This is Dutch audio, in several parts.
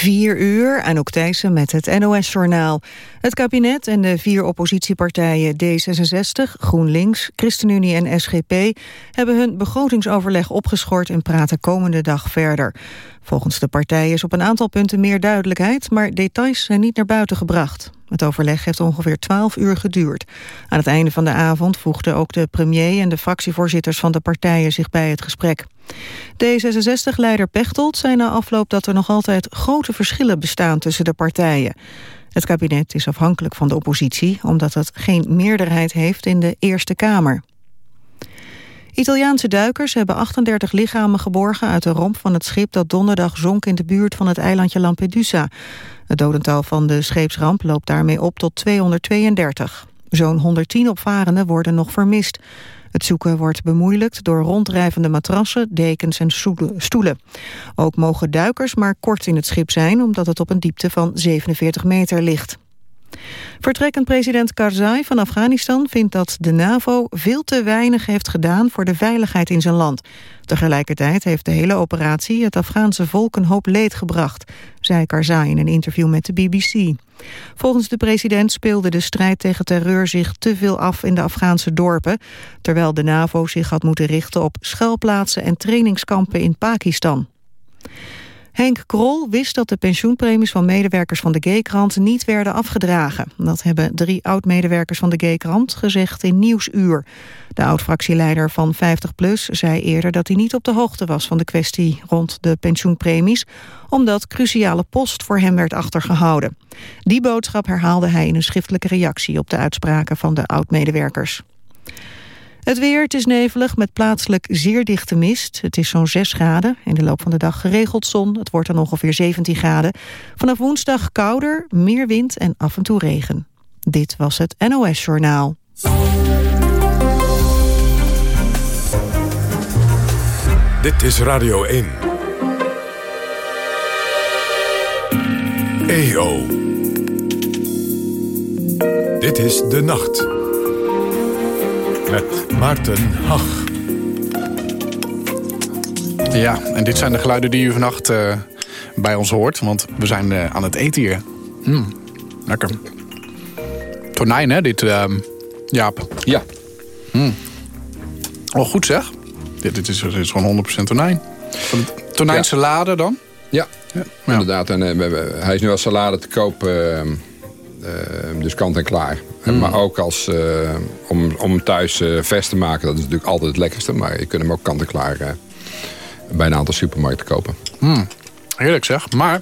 4 uur, en ook Thijssen met het NOS-journaal. Het kabinet en de vier oppositiepartijen D66, GroenLinks, ChristenUnie en SGP... hebben hun begrotingsoverleg opgeschort en praten komende dag verder. Volgens de partijen is op een aantal punten meer duidelijkheid... maar details zijn niet naar buiten gebracht. Het overleg heeft ongeveer 12 uur geduurd. Aan het einde van de avond voegden ook de premier en de fractievoorzitters van de partijen zich bij het gesprek. D66-leider Pechtold zei na afloop dat er nog altijd grote verschillen bestaan tussen de partijen. Het kabinet is afhankelijk van de oppositie omdat het geen meerderheid heeft in de Eerste Kamer. Italiaanse duikers hebben 38 lichamen geborgen uit de romp van het schip dat donderdag zonk in de buurt van het eilandje Lampedusa. Het dodental van de scheepsramp loopt daarmee op tot 232. Zo'n 110 opvarenden worden nog vermist. Het zoeken wordt bemoeilijkt door ronddrijvende matrassen, dekens en stoelen. Ook mogen duikers maar kort in het schip zijn... omdat het op een diepte van 47 meter ligt. Vertrekkend president Karzai van Afghanistan vindt dat de NAVO veel te weinig heeft gedaan voor de veiligheid in zijn land. Tegelijkertijd heeft de hele operatie het Afghaanse volk een hoop leed gebracht, zei Karzai in een interview met de BBC. Volgens de president speelde de strijd tegen terreur zich te veel af in de Afghaanse dorpen, terwijl de NAVO zich had moeten richten op schuilplaatsen en trainingskampen in Pakistan. Henk Krol wist dat de pensioenpremies van medewerkers van de G-krant niet werden afgedragen. Dat hebben drie oud-medewerkers van de G-krant gezegd in Nieuwsuur. De oud-fractieleider van 50PLUS zei eerder dat hij niet op de hoogte was van de kwestie rond de pensioenpremies, omdat cruciale post voor hem werd achtergehouden. Die boodschap herhaalde hij in een schriftelijke reactie op de uitspraken van de oud-medewerkers. Het weer, het is nevelig met plaatselijk zeer dichte mist. Het is zo'n 6 graden. In de loop van de dag geregeld zon. Het wordt dan ongeveer 17 graden. Vanaf woensdag kouder, meer wind en af en toe regen. Dit was het NOS Journaal. Dit is Radio 1. EO. Dit is De Nacht met Maarten Hach. Ja, en dit zijn de geluiden die u vannacht uh, bij ons hoort. Want we zijn uh, aan het eten hier. Mm, lekker. Tonijn, hè, dit, uh, Jaap? Ja. Mm. Oh, goed zeg. Dit, dit, is, dit is gewoon 100% tonijn. Tonijnsalade dan? Ja, ja. inderdaad. En, uh, hij is nu als salade te koop, dus kant en klaar. Mm. Maar ook als, uh, om, om thuis uh, vers te maken, dat is natuurlijk altijd het lekkerste. Maar je kunt hem ook kant-en-klaar uh, bij een aantal supermarkten kopen. Mm. Heerlijk zeg. Maar,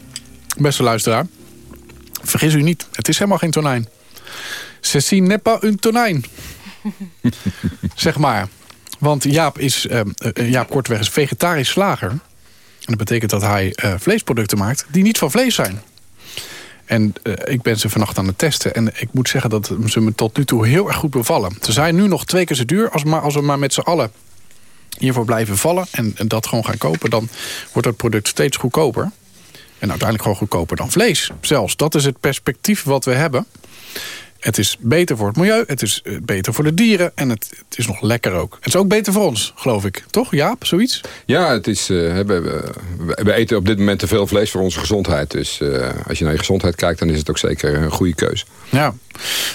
beste luisteraar, vergis u niet. Het is helemaal geen tonijn. Ceci n'est pas un tonijn. zeg maar. Want Jaap is, Jaap Kortweg is vegetarisch slager. En dat betekent dat hij vleesproducten maakt die niet van vlees zijn. En uh, ik ben ze vannacht aan het testen. En ik moet zeggen dat ze me tot nu toe heel erg goed bevallen. Ze zijn nu nog twee keer zo duur. Als, maar, als we maar met z'n allen hiervoor blijven vallen... En, en, dat gewoon gaan kopen... dan wordt het product steeds goedkoper. En uiteindelijk gewoon goedkoper dan vlees. Zelfs, dat is het perspectief wat we hebben. Het is beter voor het milieu, het is eh, beter voor de dieren... en het, het is nog lekker ook. Het is ook beter voor ons, geloof ik. Toch, Jaap? Zoiets? Ja, het is, uh, we, we, eten op dit moment te veel vlees voor onze gezondheid. Dus uh, als je naar je gezondheid kijkt, dan is het ook zeker een goede keuze. Ja,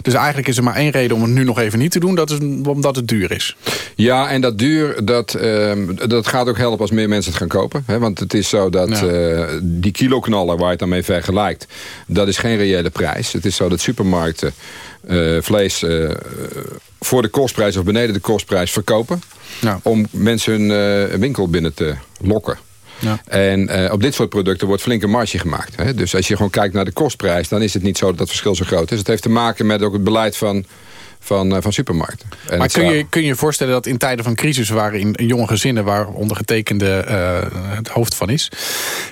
dus eigenlijk is er maar één reden om het nu nog even niet te doen. Dat is omdat het duur is. Ja, en dat duur, dat, uh, dat gaat ook helpen als meer mensen het gaan kopen. Hè? Want het is zo dat ja. die kiloknaller waar je het dan mee vergelijkt... dat is geen reële prijs. Het is zo dat supermarkten uh, vlees uh, voor de kostprijs of beneden de kostprijs verkopen. Ja. Om mensen hun uh, winkel binnen te lokken. Ja. En op dit soort producten wordt flinke marge gemaakt. Hè? Dus als je gewoon kijkt naar de kostprijs... dan is het niet zo dat dat verschil zo groot is. Het heeft te maken met ook het beleid van van, van supermarkten. En maar kun je, kun je je voorstellen dat in tijden van crisis... waarin jonge gezinnen, waar ondergetekende uh, het hoofd van is...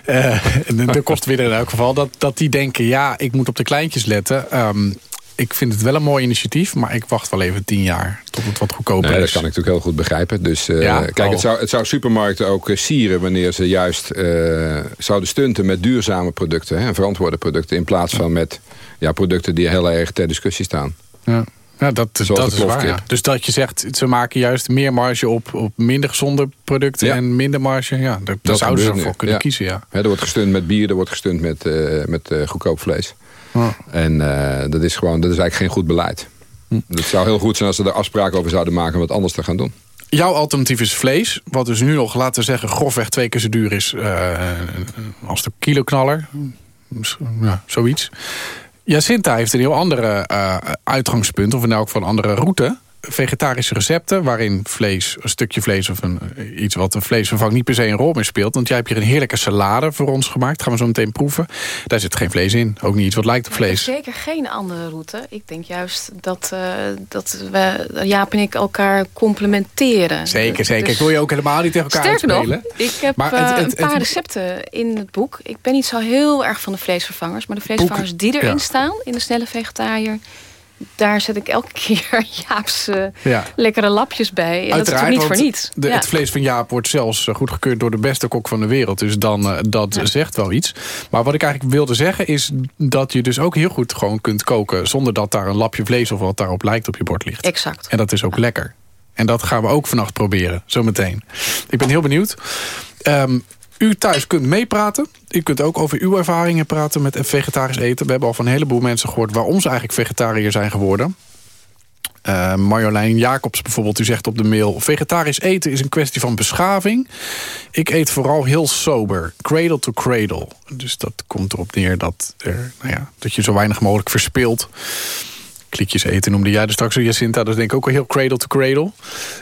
Uh, de kostwinner in elk geval, dat, dat die denken... ja, ik moet op de kleintjes letten... Um, ik vind het wel een mooi initiatief, maar ik wacht wel even tien jaar tot het wat goedkoper nee, is. Dat kan ik natuurlijk heel goed begrijpen. Dus uh, ja, kijk, het zou, het zou supermarkten ook uh, sieren wanneer ze juist uh, zouden stunten met duurzame producten hè, en verantwoorde producten in plaats van met ja, producten die heel erg ter discussie staan. Ja. Ja, dat, Zoals dat is waar. ja. Dus dat je zegt, ze maken juist meer marge op, op minder gezonde producten Ja. en minder marge. Ja, daar, zouden ze ervoor kunnen kiezen. Ja. Er wordt gestund met bier, er wordt gestund met, eh, met eh, goedkoop vlees. Ja. En eh, dat is gewoon, dat is eigenlijk geen goed beleid. Hm. Het zou heel goed zijn als ze er afspraken over zouden maken om wat anders te gaan doen. Jouw alternatief is vlees. Wat dus nu nog, laten we zeggen, grofweg twee keer zo duur is eh, als de kiloknaller. Ja, zoiets. Jacinta heeft een heel andere eh, uitgangspunt, of in elk geval een andere route. Vegetarische recepten, waarin vlees, een stukje vlees of een, eh, iets wat een vleesvervang niet per se een rol meer speelt. Want jij hebt hier een heerlijke salade voor ons gemaakt. Gaan we zo meteen proeven. Daar zit geen vlees in. Ook niet iets wat lijkt op vlees. Zeker geen andere route. Ik denk juist dat, eh, dat we, Jaap en ik elkaar complementeren. Zeker, zeker. Dus- Ik wil je ook helemaal niet tegen elkaar Sterker nog, ik heb Maar eh, het- een paar het- recepten in het boek. Ik ben niet zo heel erg van de vleesvervangers. Maar de vleesvervangers die erin ja. staan in de snelle vegetariër... daar zet ik elke keer Jaap's eh, Ja. lekkere lapjes bij. En dat is niet voor niets. De, Ja. Het vlees van Jaap wordt zelfs eh, goedgekeurd door de beste kok van de wereld. Dus dan, eh, dat zegt wel iets. Maar wat ik eigenlijk wilde zeggen is dat je dus ook heel goed gewoon kunt koken... zonder dat daar een lapje vlees of wat daarop lijkt op je bord ligt. Exact. En dat is ook lekker. En dat gaan we ook vannacht proberen, zometeen. Ik ben heel benieuwd. Ehm, u thuis kunt meepraten. U kunt ook over uw ervaringen praten met vegetarisch eten. We hebben al van een heleboel mensen gehoord... waarom ze eigenlijk vegetariër zijn geworden. Eh, Marjolein Jacobs bijvoorbeeld, u zegt op de mail... vegetarisch eten is een kwestie van beschaving. Ik eet vooral heel sober, cradle to cradle. Dus dat komt erop neer dat, er, nou ja, dat je zo weinig mogelijk verspilt. Klikjes eten noemde jij er straks, Jacinta. Dat is denk ik ook wel heel cradle to cradle.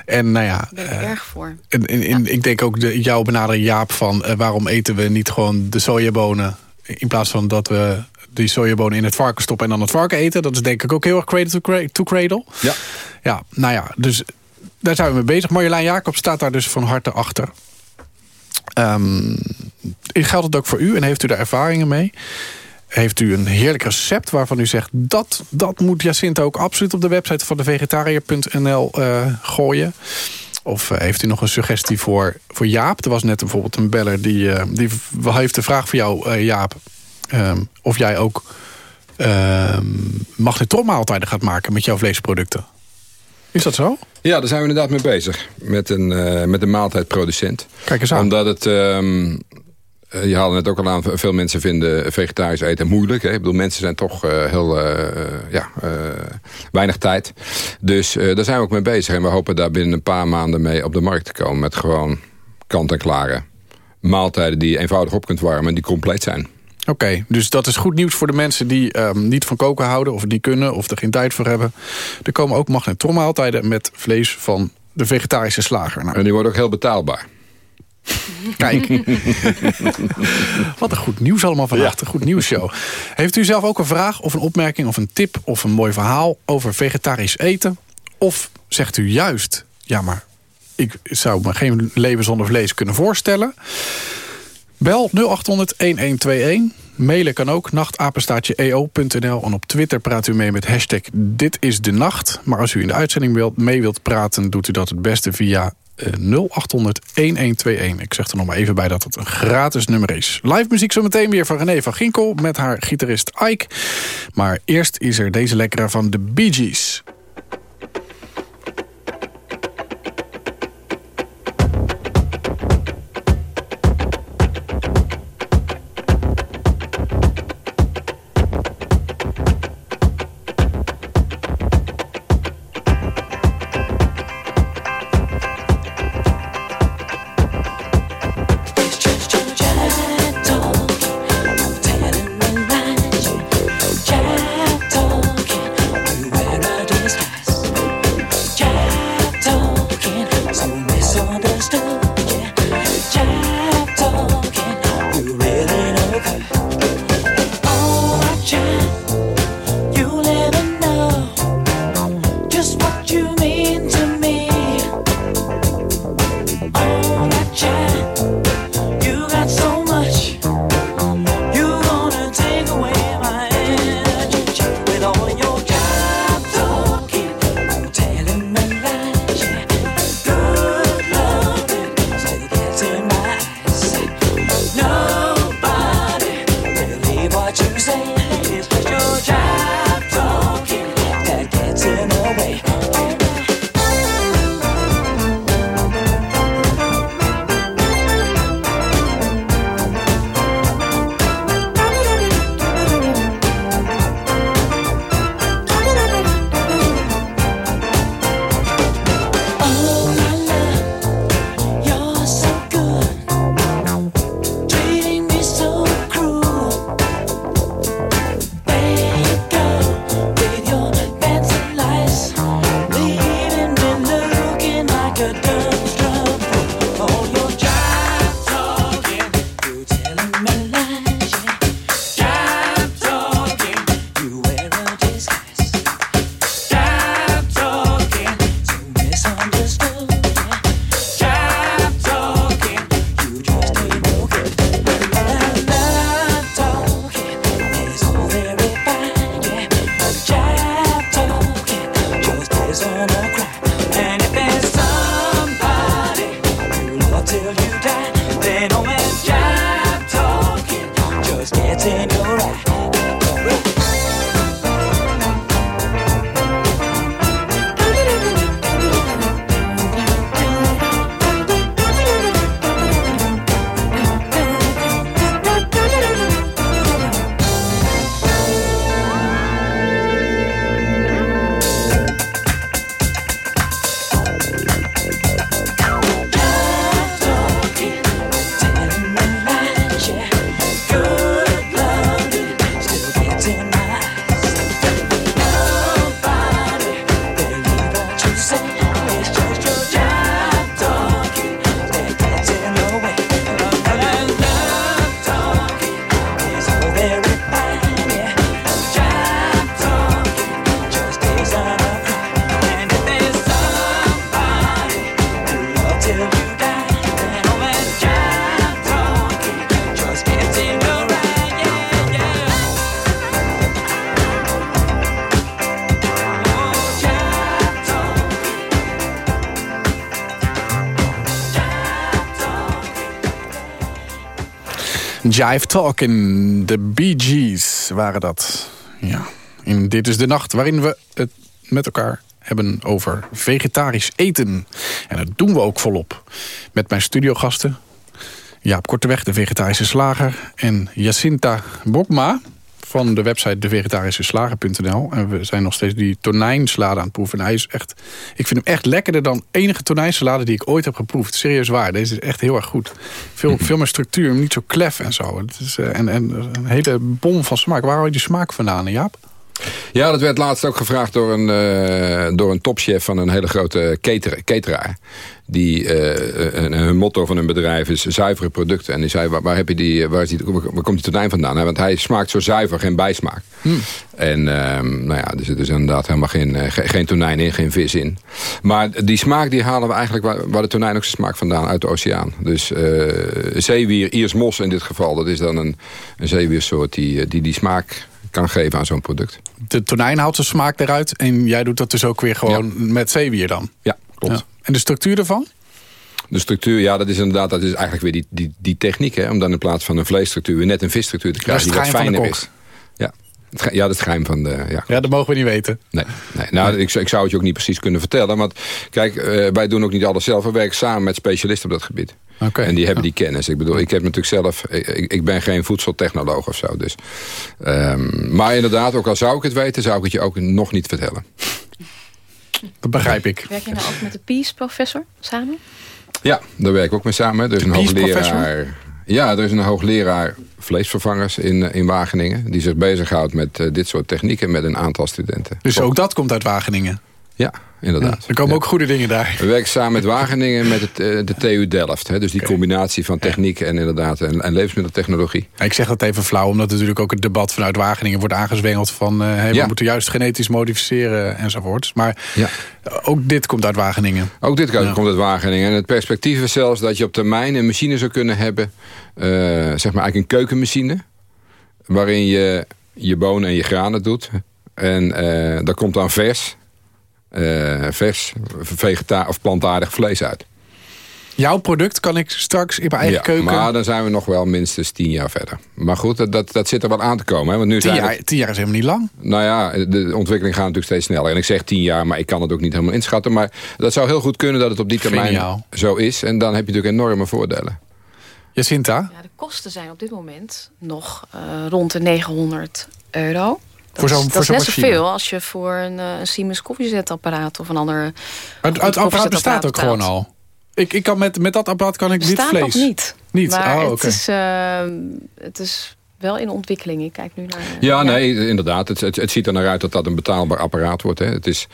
En nou ja... Ben ik eh, erg voor. en, en, en ik denk ook de, jouw benadering, Jaap, van eh, waarom eten we niet gewoon de sojabonen... in plaats van dat we die sojabonen in het varken stoppen en dan het varken eten. Dat is denk ik ook heel erg cradle to cra- to cradle. Ja. Ja, nou ja, dus daar zijn we mee bezig. Marjolein Jacob staat daar dus van harte achter. Ehm, geldt het ook voor u en heeft u daar ervaringen mee? Heeft u een heerlijk recept waarvan u zegt... dat, dat moet Jacinta ook absoluut op de website van de vegetariër.nl eh, gooien? Of eh, heeft u nog een suggestie voor, voor Jaap? Er was net bijvoorbeeld een beller die, eh, die heeft de vraag voor jou, Jaap... ehm, of jij ook ehm magnetronmaaltijden gaat maken met jouw vleesproducten. Is dat zo? Ja, daar zijn we inderdaad mee bezig. Met een, met een maaltijdproducent. Kijk eens aan. Omdat het... ehm, eh, je haalde het ook al aan, veel mensen vinden vegetarisch eten moeilijk. Hè? Ik bedoel, mensen zijn toch eh, heel eh, ja, eh, weinig tijd. Dus eh, daar zijn we ook mee bezig. En we hopen daar binnen een paar maanden mee op de markt te komen. Met gewoon kant-en-klare maaltijden die je eenvoudig op kunt warmen en die compleet zijn. Oké, dus dat is goed nieuws voor de mensen die ehm, niet van koken houden... of niet kunnen of er geen tijd voor hebben. Er komen ook magnetronmaaltijden met vlees van de vegetarische slager. Nou, En die worden ook heel betaalbaar. Kijk. Wat een goed nieuws allemaal vannacht. Een goed nieuwsshow. Heeft u zelf ook een vraag of een opmerking of een tip... of een mooi verhaal over vegetarisch eten? Of zegt u juist... ja, maar ik zou me geen leven zonder vlees kunnen voorstellen... Bel 0800-1121. Mailen kan ook, nachtapenstaatje.eo.nl. En op Twitter praat u mee met hashtag Dit is de Nacht. Maar als u in de uitzending wilt, mee wilt praten... doet u dat het beste via eh, 0800-1121. Ik zeg er nog maar even bij dat het een gratis nummer is. Live muziek zometeen weer van René van Ginkel... met haar gitarist Ike. Maar eerst is er deze lekkere van de Bee Gees. Jive Talking, de Bee Gees waren dat. Ja, in Dit is de Nacht, waarin we het met elkaar hebben over vegetarisch eten. En dat doen we ook volop. Met mijn studiogasten Jaap Korteweg, de vegetarische slager... en Jacinta Bokma, van de website devegetarischeslager.nl. En we zijn nog steeds die tonijnsalade aan het proeven. En hij is echt, ik vind hem echt lekkerder dan enige tonijnsalade die ik ooit heb geproefd. Serieus waar, deze is echt heel erg goed. Veel, veel meer structuur, niet zo klef en zo. Het is, uh, en, en een hele bom van smaak. Waar haal je die smaak vandaan, Jaap? Ja, dat werd laatst ook gevraagd door een, uh, door een topchef van een hele grote cater, cateraar. Die, uh, hun motto van hun bedrijf is zuivere producten. En die zei, waar, waar heb je die, waar, is die, waar komt die tonijn vandaan? want hij smaakt zo zuiver, geen bijsmaak. Hmm. En uh, nou ja, er zit dus inderdaad helemaal geen, geen tonijn in, geen vis in. Maar die smaak die halen we eigenlijk, waar, waar de tonijn ook zijn smaak vandaan, uit de oceaan. Dus zeewier, Iers mos in dit geval, dat is dan een, een zeewiersoort die, die die smaak kan geven aan zo'n product. De tonijn haalt zijn smaak eruit en jij doet dat dus ook weer gewoon met zeewier dan? Ja, klopt. En de structuur ervan? De structuur, ja, dat is inderdaad dat is eigenlijk weer die, die, die techniek. Hè, om dan in plaats van een vleesstructuur net een visstructuur te krijgen. die wat fijner is. Ja. Ja, dat is geheim van de... Ja, ja dat mogen we niet weten. Nee, nee. Nou, Ik, ik zou het je ook niet precies kunnen vertellen. Want kijk, uh, wij doen ook niet alles zelf. We werken samen met specialisten op dat gebied. Okay. En die hebben die kennis. Ik bedoel, ik heb natuurlijk zelf... Ik, ik ben geen voedseltechnoloog of zo. Dus. Um, maar inderdaad, ook al zou ik het weten... zou ik het je ook nog niet vertellen. Dat begrijp ik. Werk je nou ook met de PIES-professor samen? Ja, daar werk ik ook mee samen. Dus een hoogleraar... Ja, er is een hoogleraar vleesvervangers in, in Wageningen... die zich bezighoudt met uh, dit soort technieken met een aantal studenten. Dus ook dat komt uit Wageningen? Ja, inderdaad. er komen ook goede dingen daar. We werken samen met Wageningen met het, uh, de TU Delft. Hè, dus die combinatie van techniek en inderdaad en, en levensmiddeltechnologie. Ik zeg dat even flauw, omdat natuurlijk ook het debat vanuit Wageningen wordt aangezwengeld van... Uh, hey, we moeten juist genetisch modificeren enzovoort. Maar ja. ook dit komt uit Wageningen. Ook dit komt uit Wageningen. En het perspectief is zelfs dat je op termijn een machine zou kunnen hebben... Uh, zeg maar eigenlijk een keukenmachine... waarin je je bonen en je granen doet... En uh, daar komt dan vers uh, vers, vegeta of plantaardig vlees uit. Jouw product kan ik straks in mijn eigen ja, keuken... maar dan zijn we nog wel minstens tien jaar verder. Maar goed, dat, dat, dat zit er wel aan te komen. Hè? Want nu tien, jaar, tien jaar is helemaal niet lang. Nou ja, de ontwikkeling gaat natuurlijk steeds sneller. En ik zeg tien jaar, maar ik kan het ook niet helemaal inschatten. Maar dat zou heel goed kunnen dat het op die termijn zo is. En dan heb je natuurlijk enorme voordelen. Jacinta? Ja, de kosten zijn op dit moment nog uh, rond de 900 euro voor zo'n Dat is net zoveel als je voor een, uh, een Siemens koffiezetapparaat of een ander... Het, het apparaat bestaat ook gewoon al. Ik, ik kan met, met dat apparaat kan ik dit vlees. nog niet. Niet? Maar oh, het, is, uh, het is wel in ontwikkeling. Ik kijk nu naar... Ja, nee, inderdaad. Het, het, het, ziet er naar uit dat dat een betaalbaar apparaat wordt. Hè. Het is,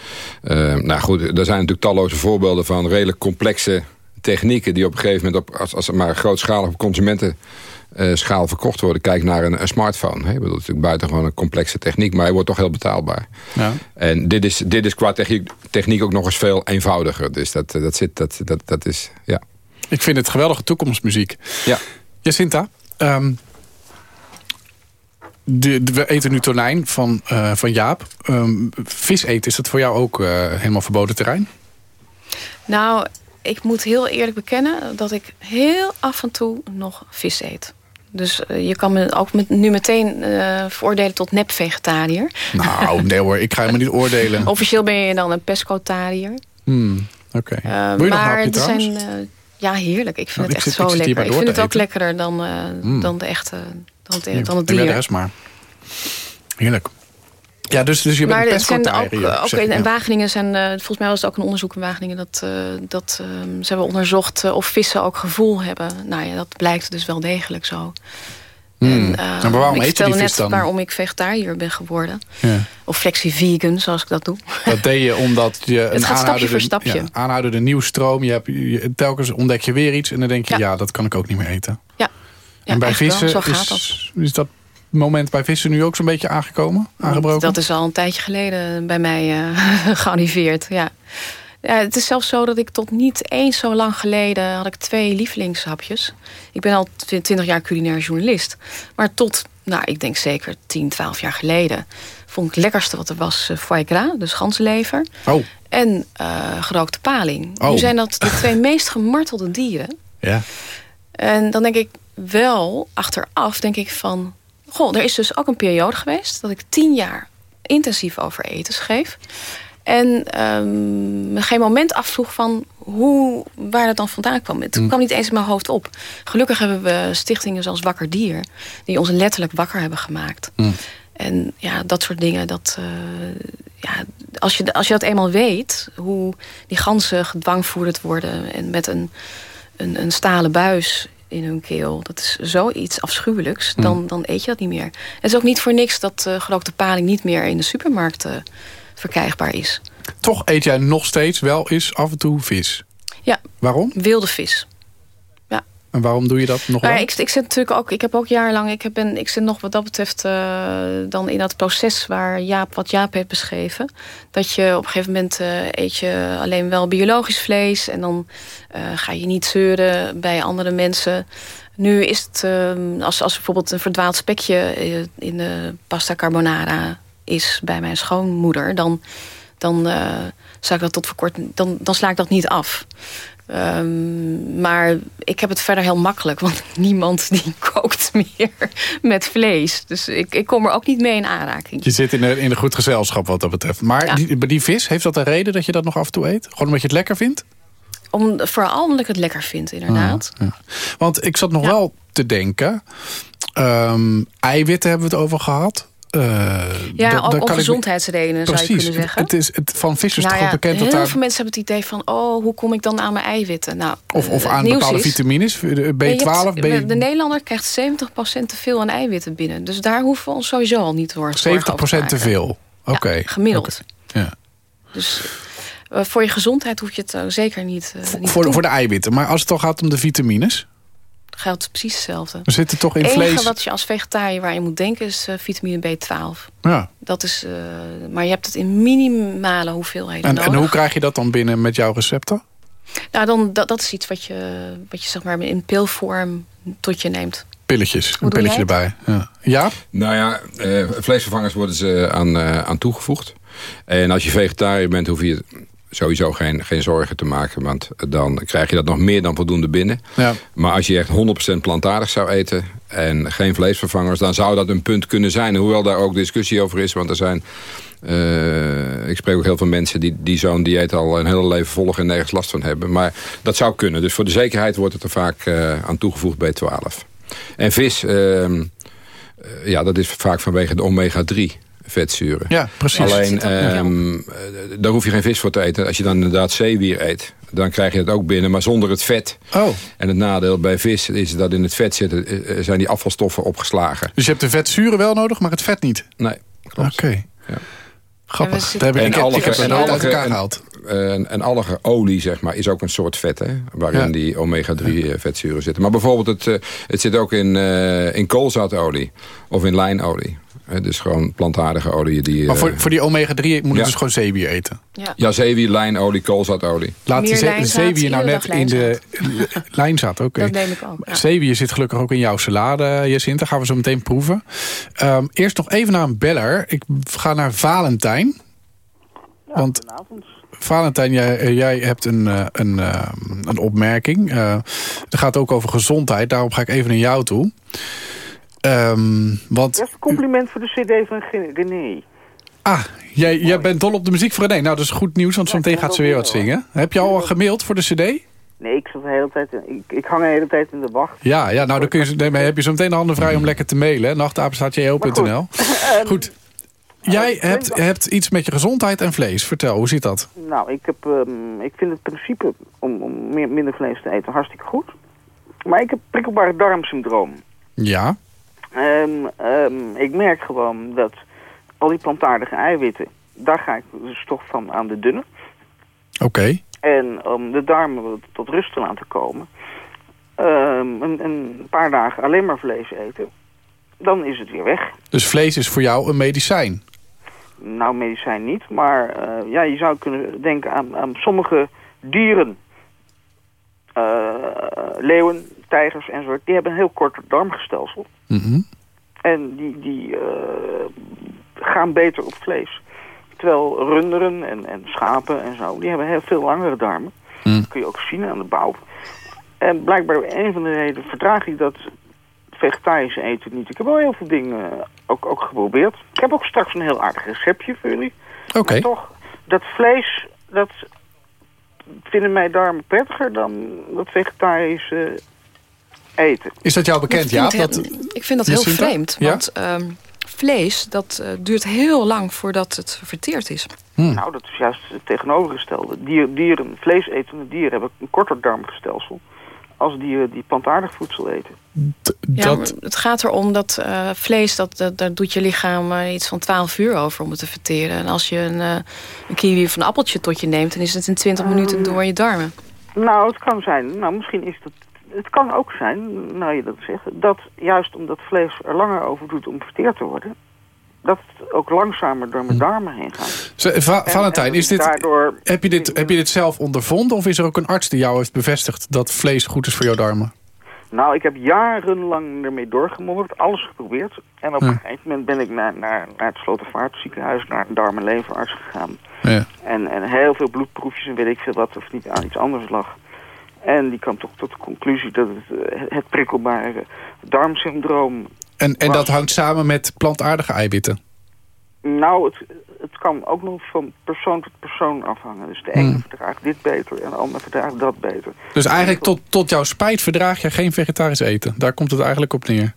uh, nou goed, er zijn natuurlijk talloze voorbeelden van redelijk complexe technieken... die op een gegeven moment op, als, als maar grootschalig op consumenten schaal verkocht worden. Kijk naar een, een smartphone. Hè. Ik bedoel, het is natuurlijk buitengewoon een complexe techniek, maar hij wordt toch heel betaalbaar. Ja. En dit is, dit is qua techniek, techniek ook nog eens veel eenvoudiger. Dus dat, dat, zit, dat, dat, dat is, ja. Ik vind het geweldige toekomstmuziek. Ja. Jacinta, um, de, we eten nu tonijn van, uh, van Jaap. Um, vis eten, is dat voor jou ook uh, helemaal verboden terrein? Nou, ik moet heel eerlijk bekennen dat ik heel af en toe nog vis eet. Dus je kan me ook met, nu meteen uh, veroordelen tot nep-vegetariër. Nou, nee hoor, ik ga je me niet oordelen. Officieel ben je dan een pescotariër. Hmm, Oké. Okay. Uh, maar er zijn... ja, heerlijk. Ik vind het echt zo lekker. Ik vind het ook lekkerder dan, mm. dan de echte... Dan, de, dan het dier. Ja, de rest maar. Heerlijk. Ja, dus, dus je bent maar een zijn ook, ook in, in, Wageningen zijn, uh, volgens mij was het ook een onderzoek in Wageningen dat, uh, dat uh, ze hebben onderzocht of vissen ook gevoel hebben. Nou ja, dat blijkt dus wel degelijk zo. Hmm. En, maar waarom eet je die vis net dan? waarom ik vegetariër ben geworden. Ja. Of flexi-vegan, zoals ik dat doe. Dat deed je omdat je een het gaat stapje voor stapje. Ja, aanhoudende nieuwstroom. Je hebt, je, telkens ontdek je weer iets en dan denk je, ja. ja, dat kan ik ook niet meer eten. Ja. en bij vissen is, is dat moment bij vissen nu ook zo'n beetje aangekomen? Aangebroken? Dat is al een tijdje geleden bij mij uh, gearriveerd, ja. ja. Het is zelfs zo dat ik tot niet eens zo lang geleden... had ik twee lievelingshapjes. Ik ben al 20 jaar culinair journalist. Maar tot, nou, ik denk zeker 10, 12 jaar geleden... vond ik het lekkerste wat er was uh, foie gras, dus ganzenlever. Oh. En uh, gerookte paling. Oh. Nu zijn dat de twee meest gemartelde dieren. Ja. En dan denk ik wel, achteraf denk ik van... Goh, er is dus ook een periode geweest dat ik tien jaar intensief over eten schreef. En um, me geen moment afvroeg van hoe, waar dat dan vandaan kwam. Het mm. kwam niet eens in mijn hoofd op. Gelukkig hebben we stichtingen zoals Wakker Dier... die ons letterlijk wakker hebben gemaakt. Mm. En ja, dat soort dingen, dat, uh, ja, als, je, als je dat eenmaal weet... hoe die ganzen gedwangvoerd worden... en met een, een, een stalen buis in hun keel. Dat is zoiets afschuwelijks. Hmm. Dan, dan eet je dat niet meer. Het is ook niet voor niks dat uh, gerookte paling niet meer in de supermarkt uh, verkrijgbaar is. Toch eet jij nog steeds wel eens af en toe vis? Ja. Waarom? Wilde vis. En waarom doe je dat nog ik, ik zit natuurlijk ook, ik heb ook jarenlang, ik, heb ik zit nog wat dat betreft uh, dan in dat proces waar Jaap, wat Jaap heeft beschreven. Dat je op een gegeven moment uh, eet je alleen wel biologisch vlees en dan uh, ga je niet zeuren bij andere mensen. Nu is het, als, als bijvoorbeeld een verdwaald spekje in de pasta carbonara is bij mijn schoonmoeder, dan, dan, zou ik dat tot voor kort, dan, dan sla ik dat niet af. Um, maar ik heb het verder heel makkelijk. Want niemand die kookt meer met vlees. Dus ik, ik kom er ook niet mee in aanraking. Je zit in een, in een goed gezelschap wat dat betreft. Maar die, die vis, heeft dat een reden dat je dat nog af en toe eet? Gewoon omdat je het lekker vindt? Om, vooral omdat ik het lekker vind, inderdaad. Ah, ja. Want ik zat nog wel te denken... Um, eiwitten hebben we het over gehad. Uh, ja, ook om gezondheidsredenen zou je kunnen zeggen. Het is het, van vissers nou ja, toch bekend heel dat Heel veel mensen hebben het idee van... oh, hoe kom ik dan aan mijn eiwitten? Nou, of, of aan bepaalde vitamines, B12, B... De Nederlander krijgt 70% te veel aan eiwitten binnen. Dus daar hoeven we ons sowieso al niet voor 70% te veel? Oké. Ja, gemiddeld. Okay. Ja. Dus uh, voor je gezondheid hoef je het zeker niet, uh, niet voor, voor de eiwitten. Maar als het toch gaat om de vitamines geldt precies hetzelfde. We zitten toch in Het enige wat je als vegetariër waar je moet denken is uh, vitamine B12. Ja. Dat is, uh, maar je hebt het in minimale hoeveelheden en, nodig. En hoe krijg je dat dan binnen met jouw recepten? Nou, dan, dat, dat is iets wat je, wat je zeg maar in pilvorm tot je neemt. Pilletjes, een pilletje erbij. Ja. ja? Nou ja, uh, vleesvervangers worden ze aan, aan toegevoegd. En als je vegetariër bent, hoef je sowieso geen, geen zorgen te maken. Want dan krijg je dat nog meer dan voldoende binnen. Ja. Maar als je echt 100% plantaardig zou eten en geen vleesvervangers... dan zou dat een punt kunnen zijn. Hoewel daar ook discussie over is. Want er zijn... Uh, ik spreek ook heel veel mensen die, die zo'n dieet al een hele leven volgen... en nergens last van hebben. Maar dat zou kunnen. Dus voor de zekerheid wordt het er vaak uh, aan toegevoegd B12. En vis... Uh, ja, dat is vaak vanwege de omega-3 vetzuren. Ja, precies. Alleen, um, daar hoef je geen vis voor te eten. Als je dan inderdaad zeewier eet, dan krijg je het ook binnen, maar zonder het vet. Oh. En het nadeel bij vis is dat in het vet zitten, eh, zijn die afvalstoffen opgeslagen. Dus je hebt de vetzuren wel nodig, maar het vet niet? Nee, Oké. Okay. Ja. Grappig. Daar heb ik, en ik, ik heb het uit elkaar gehaald. En, en olie, zeg maar, is ook een soort vet, hè? Waarin die omega-3 ja. vetzuren zitten. Maar bijvoorbeeld, het, het zit ook in, uh, in koolzaadolie of in lijnolie dus gewoon plantaardige olie. Die, maar voor, uh, voor die omega-3 moet je dus gewoon zeewier eten? Ja, ja zeewier, lijnolie, koolzaadolie. Laat die ze, zeewier nou net in de lijnzaad. Oké. Dat neem ik ook. Ja. Zeewier zit gelukkig ook in jouw salade, Jacinta. Gaan we zo meteen proeven. Um, eerst nog even naar een beller. Ik ga naar Valentijn. Ja, Want Valentijn, jij, jij hebt een, een, een opmerking. het gaat ook over gezondheid. Daarom ga ik even naar jou toe. Um, want... Dat is een compliment voor de cd van René. Ah, jij, jij bent dol op de muziek van René. Nou, dat is goed nieuws, want zometeen gaat ze weer wat zingen. Heb je al gemaild voor de cd? Nee, ik, zat de hele tijd, ik, ik hang de hele tijd in de wacht. Ja, ja nou dan kun je, nee, heb je zo meteen de handen vrij om lekker te mailen. Nachtapenstaatje.nl Goed. goed. Jij hebt, hebt iets met je gezondheid en vlees. Vertel, hoe zit dat? Nou, ik, heb, um, ik vind het principe om, om meer, minder vlees te eten hartstikke goed. Maar ik heb prikkelbaar darmsyndroom. Ja. Um, um, ik merk gewoon dat al die plantaardige eiwitten, daar ga ik dus toch van aan de dunne. Oké. En om de darmen tot rust te laten komen, um, een, een, paar dagen alleen maar vlees eten, dan is het weer weg. Dus vlees is voor jou een medicijn? Nou, medicijn niet, maar uh, ja, je zou kunnen denken aan, aan sommige dieren. Uh, leeuwen, tijgers enzovoort, die hebben een heel kort darmgestelsel. Mm En die, die uh, gaan beter op vlees. Terwijl runderen en, en schapen en zo, die hebben heel veel langere darmen. Mm. Dat kun je ook zien aan de bouw. En blijkbaar een van de redenen verdraag ik dat vegetarische eten niet. Ik heb wel heel veel dingen ook, ook geprobeerd. Ik heb ook straks een heel aardig receptje voor jullie. Oké. Okay. toch, dat vlees, dat vinden mijn darmen prettiger dan dat vegetarische eten. Is dat jou bekend, ja? Dat, ik vind dat heel vreemd. Ja? Want um, vlees, dat uh, duurt heel lang voordat het verteerd is. Hmm. Nou, dat is juist het tegenovergestelde. Dier, dieren, vleesetende dieren hebben een korter darmstelsel als dieren die plantaardig voedsel eten. D ja, het gaat erom dat uh, vlees, dat, dat, daar doet je lichaam uh, iets van 12 uur over om het te verteren. En als je een, uh, een kiwi of een appeltje tot je neemt, dan is het in 20 minuten door je darmen. Nou, het kan zijn. Nou, misschien is het het kan ook zijn, nou je dat zegt, dat juist omdat vlees er langer over doet om verteerd te worden, dat het ook langzamer door mijn darmen heen gaat. Va Valentijn, is dit, heb, je dit, heb je dit zelf ondervonden of is er ook een arts die jou heeft bevestigd dat vlees goed is voor jouw darmen? Nou, ik heb jarenlang ermee doorgemodderd, alles geprobeerd. En op een gegeven moment ben ik naar, naar, naar het Slotervaartziekenhuis, naar een darm- en leverarts gegaan. Ja. En, en heel veel bloedproefjes en weet ik veel wat, of niet aan iets anders lag. En die kwam toch tot de conclusie dat het, eh, het prikkelbare darmsyndroom... En, en dat hangt samen met plantaardige eiwitten? Nou, het, het kan ook nog van persoon tot persoon afhangen. Dus de ene hmm. verdraagt dit beter en de ander verdraagt dat beter. Dus eigenlijk tot, tot jouw spijt verdraag je geen vegetarisch eten? Daar komt het eigenlijk op neer?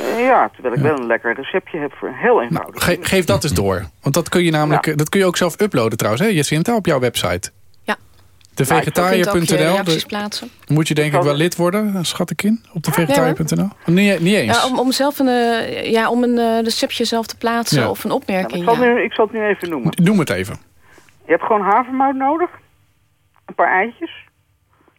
Uh, ja, terwijl ik wel een lekker receptje heb voor heel nou, eenvoudig. Nou, ge geef dat eens door. Want dat kun je namelijk, ja. dat kun je ook zelf uploaden trouwens, hè, Jacinta, op jouw website. De vegetariër.nl. Moet je denk ik wel lid worden, schat ik in, op de vegetariër.nl? niet, niet eens. Ja, om, om zelf een, uh, ja, om een receptje zelf te plaatsen ja. of een opmerking. Ja, ik, zal nu, ik zal het nu even noemen. Noem het even. Je hebt gewoon havermout nodig. Een paar eitjes.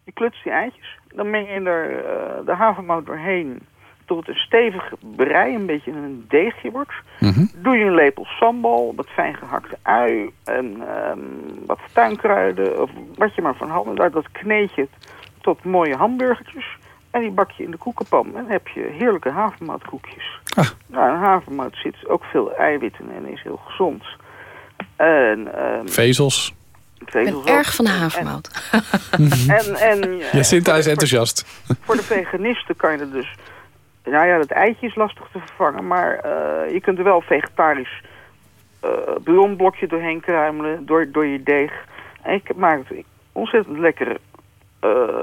Je klutst die eitjes. Dan meng je er uh, de havermout doorheen tot het een stevige brei, een beetje een deegje wordt. Mm -hmm. Doe je een lepel sambal, wat fijn gehakte ui en um, wat tuinkruiden of wat je maar van handen. Dat kneed je tot mooie hamburgertjes en die bak je in de koekenpan. En dan heb je heerlijke havermoutkoekjes. Ah. Nou, in havermout zit ook veel eiwitten en is heel gezond. En, um, Vezels. Ik ben erg van de havermout. En, en, en, Jacinta is enthousiast. Voor, voor de veganisten kan je er dus nou ja, dat eitje is lastig te vervangen, maar uh, je kunt er wel vegetarisch uh, bouillonblokje doorheen kruimelen, door, door je deeg. En ik maak het ontzettend lekkere uh,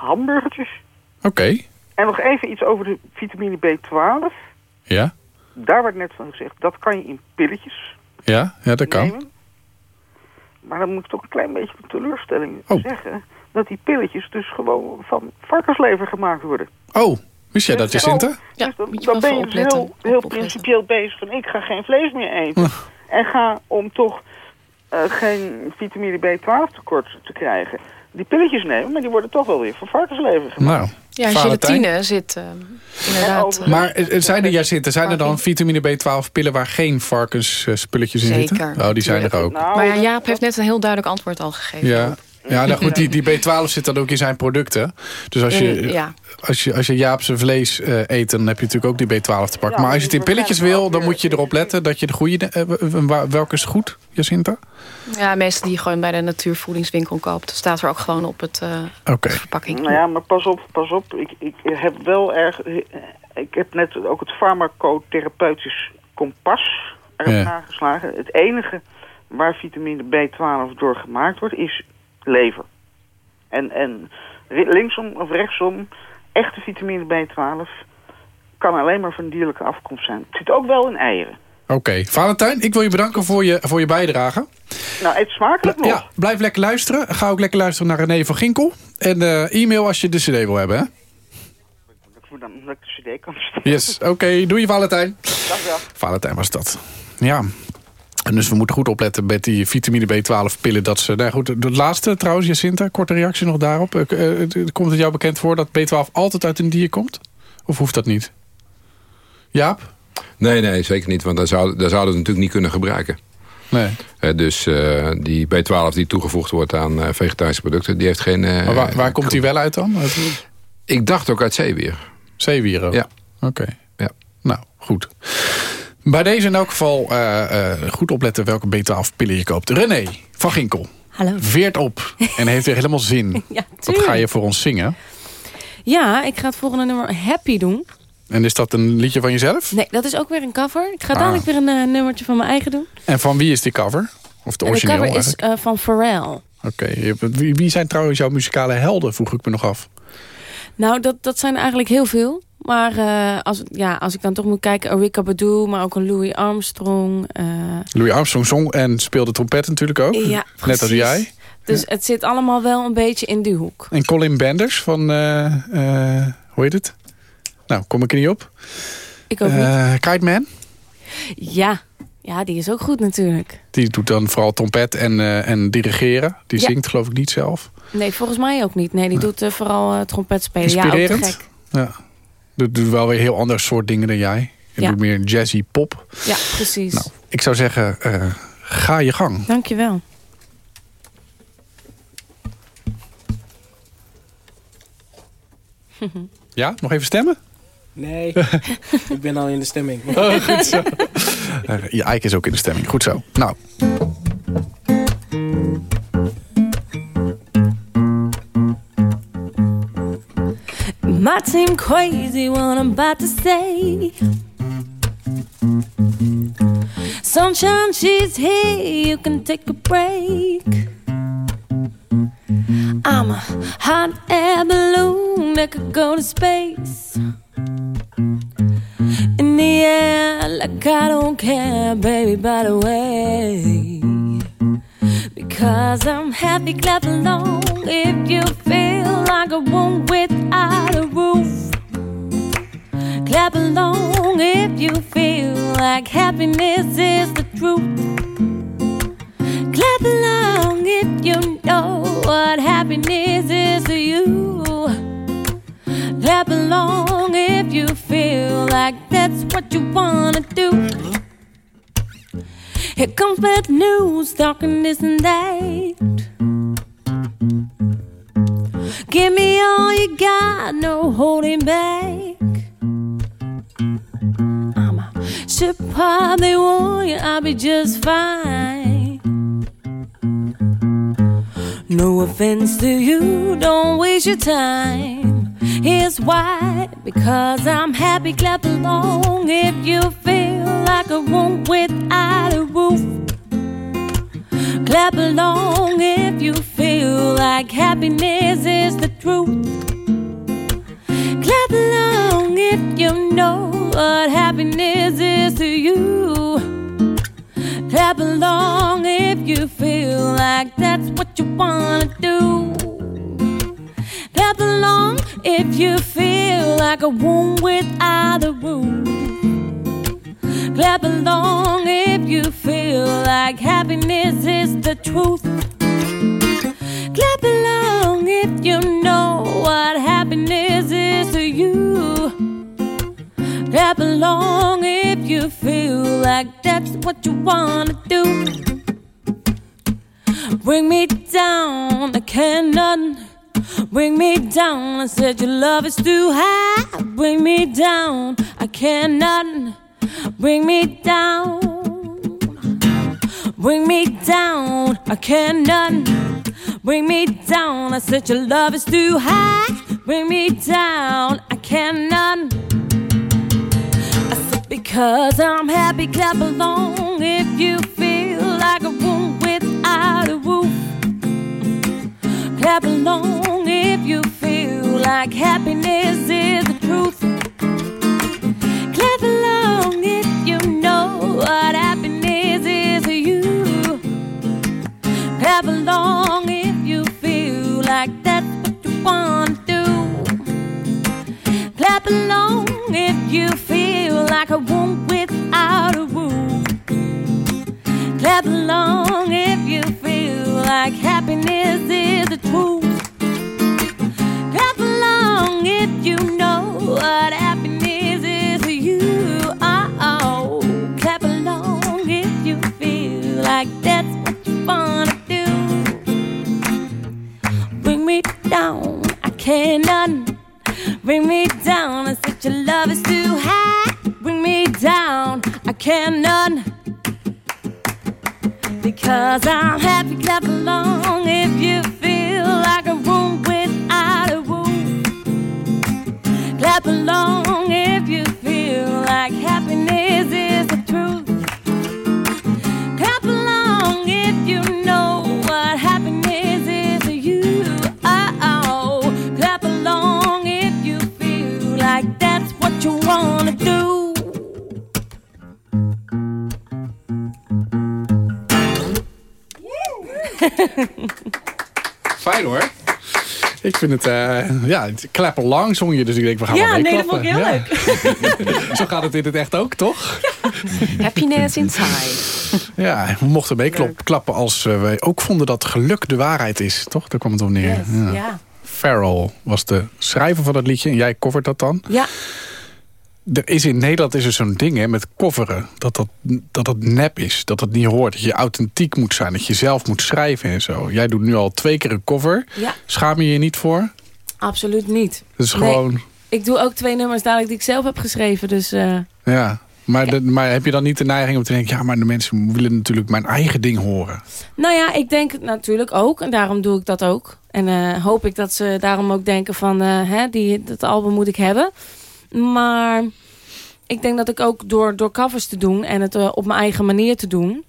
hamburgertjes. Oké. Okay. En nog even iets over de vitamine B12. Ja? Daar werd net van gezegd, dat kan je in pilletjes Ja, ja dat nemen. kan. Maar dan moet ik toch een klein beetje van teleurstelling oh. zeggen... dat die pilletjes dus gewoon van varkenslever gemaakt worden. Oh, Wist jij dat, Jacinta? Ja, dus dan, dan ben je dus heel, heel principieel bezig van ik ga geen vlees meer eten. en ga om toch uh, geen vitamine B12 tekort te krijgen. Die pilletjes nemen, maar die worden toch wel weer van varkenslever gemaakt. Nou, ja, gelatine zit uh, inderdaad... Maar zijn er, Jacinta, zijn er dan vitamine B12 pillen waar geen varkensspulletjes in Zeker. zitten? Oh, die zijn er ook. Nou, maar ja, Jaap heeft net een heel duidelijk antwoord al gegeven. Ja. Ja, nou goed, die, die B12 zit dan ook in zijn producten. Dus als je, ja. als je, als je Jaapse vlees eh, eet, dan heb je natuurlijk ook die B12 te pakken. Maar als je het in pilletjes wil, dan zijn moet je erop letten dat je de goede... eh, welke is goed, Jacinta? ja, meestal die je gewoon bij de natuurvoedingswinkel koopt. staat er ook gewoon op het eh, Oké. verpakking. Nou ja, maar pas op, pas op. Ik, ik heb wel erg... Ik heb net ook het farmacotherapeutisch kompas erop Ja. nageslagen. Het enige waar vitamine B12 door gemaakt wordt, is lever. En, en linksom of rechtsom, echte vitamine B12 kan alleen maar van dierlijke afkomst zijn. Het zit ook wel in eieren. Oké. Valentijn, ik wil je bedanken voor je, voor je bijdrage. Nou, eet smakelijk nog. Ja, blijf lekker luisteren. Ga ook lekker luisteren naar René van Ginkel. En eh, e-mail als je de cd wil hebben, hè? Dan dat ik de cd kan bestellen. Yes, oké. doe je Valentijn. Dag, dag. Valentijn was dat. Ja. En dus we moeten goed opletten met die vitamine B12 pillen. Dat ze, nou goed, de laatste trouwens, Jacinta, korte reactie nog daarop. Eh, eh, komt het jou bekend voor dat B12 altijd uit een dier komt? Of hoeft dat niet? Jaap? Nee, nee, zeker niet. Want dan zou, dan zouden we het natuurlijk niet kunnen gebruiken. Nee. Dus eh, die B12 die toegevoegd wordt aan eh, vegetarische producten... die heeft geen... eh, Maar waar, waar komt die wel uit dan? Ik dacht ook uit zeewier. zeewieren? Ja. Oké. Ja. Nou, goed. Bij deze in elk geval eh, eh, goed opletten welke B12 pillen je koopt. René van Ginkel Hallo. veert op en heeft weer helemaal zin. Ja, Wat ga je voor ons zingen? Ja, ik ga het volgende nummer Happy doen. En is dat een liedje van jezelf? Nee, dat is ook weer een cover. Ik ga Ah. dadelijk weer een eh, nummertje van mijn eigen doen. En van wie is die cover? Of de En de origineel cover is van Pharrell. Oké. wie zijn trouwens jouw muzikale helden, vroeg ik me nog af. Nou, dat, dat zijn eigenlijk heel veel. Maar eh, als, ja, als ik dan toch moet kijken, Erykah Badu, maar ook een Louis Armstrong. eh, Louis Armstrong zong en speelde trompet natuurlijk ook. Ja, Net als jij. dus het zit allemaal wel een beetje in die hoek. En Colin Benders van... eh, hoe heet het? Nou, kom ik er niet op. Ik ook niet. Kite Man. Ja. ja, die is ook goed natuurlijk. Die doet dan vooral trompet en, en dirigeren. Die Ja. zingt geloof ik niet zelf. Nee, volgens mij ook niet. Nee, die doet vooral trompet spelen. Ja, ook gek. Ja. Doet, doet wel weer heel ander soort dingen dan jij. Je Ja. doet meer jazzy pop. Ja, precies. Nou, ik zou zeggen, eh, ga je gang. Dankjewel. Ja, nog even stemmen? Nee, ik ben al in de stemming. Oh, goed zo. Ja, Eik is ook in de stemming. Goed zo. Nou, seem crazy what I'm about to say. Sunshine, she's here, you can take a break. I'm a hot air balloon that could go to space. In the air, like I don't care, baby, by the way. Because I'm happy, clap along if you like a room without a roof. Clap along if you feel like happiness is the truth. Clap along if you know what happiness is to you. Clap along if you feel like that's what you wanna do. Here comes bad news, talking this and. Give me all you got, no holding back. I'm a the warrior, I'll be just fine. No offense to you, don't waste your time. Here's why, because I'm happy, clap along if you feel like a room without a roof. Clap along if you feel like happiness is the truth. Clap along if you know what happiness is to you. Clap along if you feel like that's what you wanna do. Clap along if you feel like a room without a roof. Clap along if you feel like happiness is the truth. Clap along if you know what happiness is to you. Clap along if you feel like that's what you wanna do. Bring me down, I cannot. Bring me down. I said your love is too high. Bring me down, I cannot. Bring me down. Bring me down, I cannot. Bring me down. I said your love is too high. Bring me down, I cannot. I said because I'm happy, clap along if you feel like a room without a roof. Clap along if you feel like happiness is the truth. Clap along if you feel like that's what you want to do. Clap along if you feel like a room without a roof. Clap along if you feel like happiness is the truth. Clap along if you know what happiness is to you. Oh, oh, clap along if you feel like that's what you wanna me down, I cannot. Bring me down, I said your love is too high. Bring me down, I can't cannot. Because I'm happy, clap along if you feel like a room without a roof. Clap along if you feel like happiness is the truth. Fijn hoor. Ik vind het, eh ja, het klappen lang zong je, dus ik denk, we gaan Ja, wel mee nee, dat vond ik klappen. heel Ja. Zo gaat het in het echt ook, toch? Happiness inside. Ja, we mochten meeklappen als eh, wij ook vonden dat geluk de waarheid is, toch? Daar kwam het op neer. Yes, Ja. ja. Farrell was de schrijver van dat liedje en jij covert dat dan. Ja, Er is in Nederland is er zo'n ding hè, met coveren. Dat dat, dat dat nep is, dat dat niet hoort. Dat je authentiek moet zijn, dat je zelf moet schrijven en zo. Jij doet nu al twee keer een cover. ja, Schaam je je niet voor? absoluut niet. Is Nee. gewoon... Ik doe ook twee nummers dadelijk die ik zelf heb geschreven. Dus eh, Ja. Maar, de- maar heb je dan niet de neiging om te denken... ja, maar de mensen willen natuurlijk mijn eigen ding horen. nou ja, ik denk natuurlijk ook. En daarom doe ik dat ook. En eh, hoop ik dat ze daarom ook denken van... eh, hè, die, dat album moet ik hebben. Maar ik denk dat ik ook door, door covers te doen... en het eh, op mijn eigen manier te doen...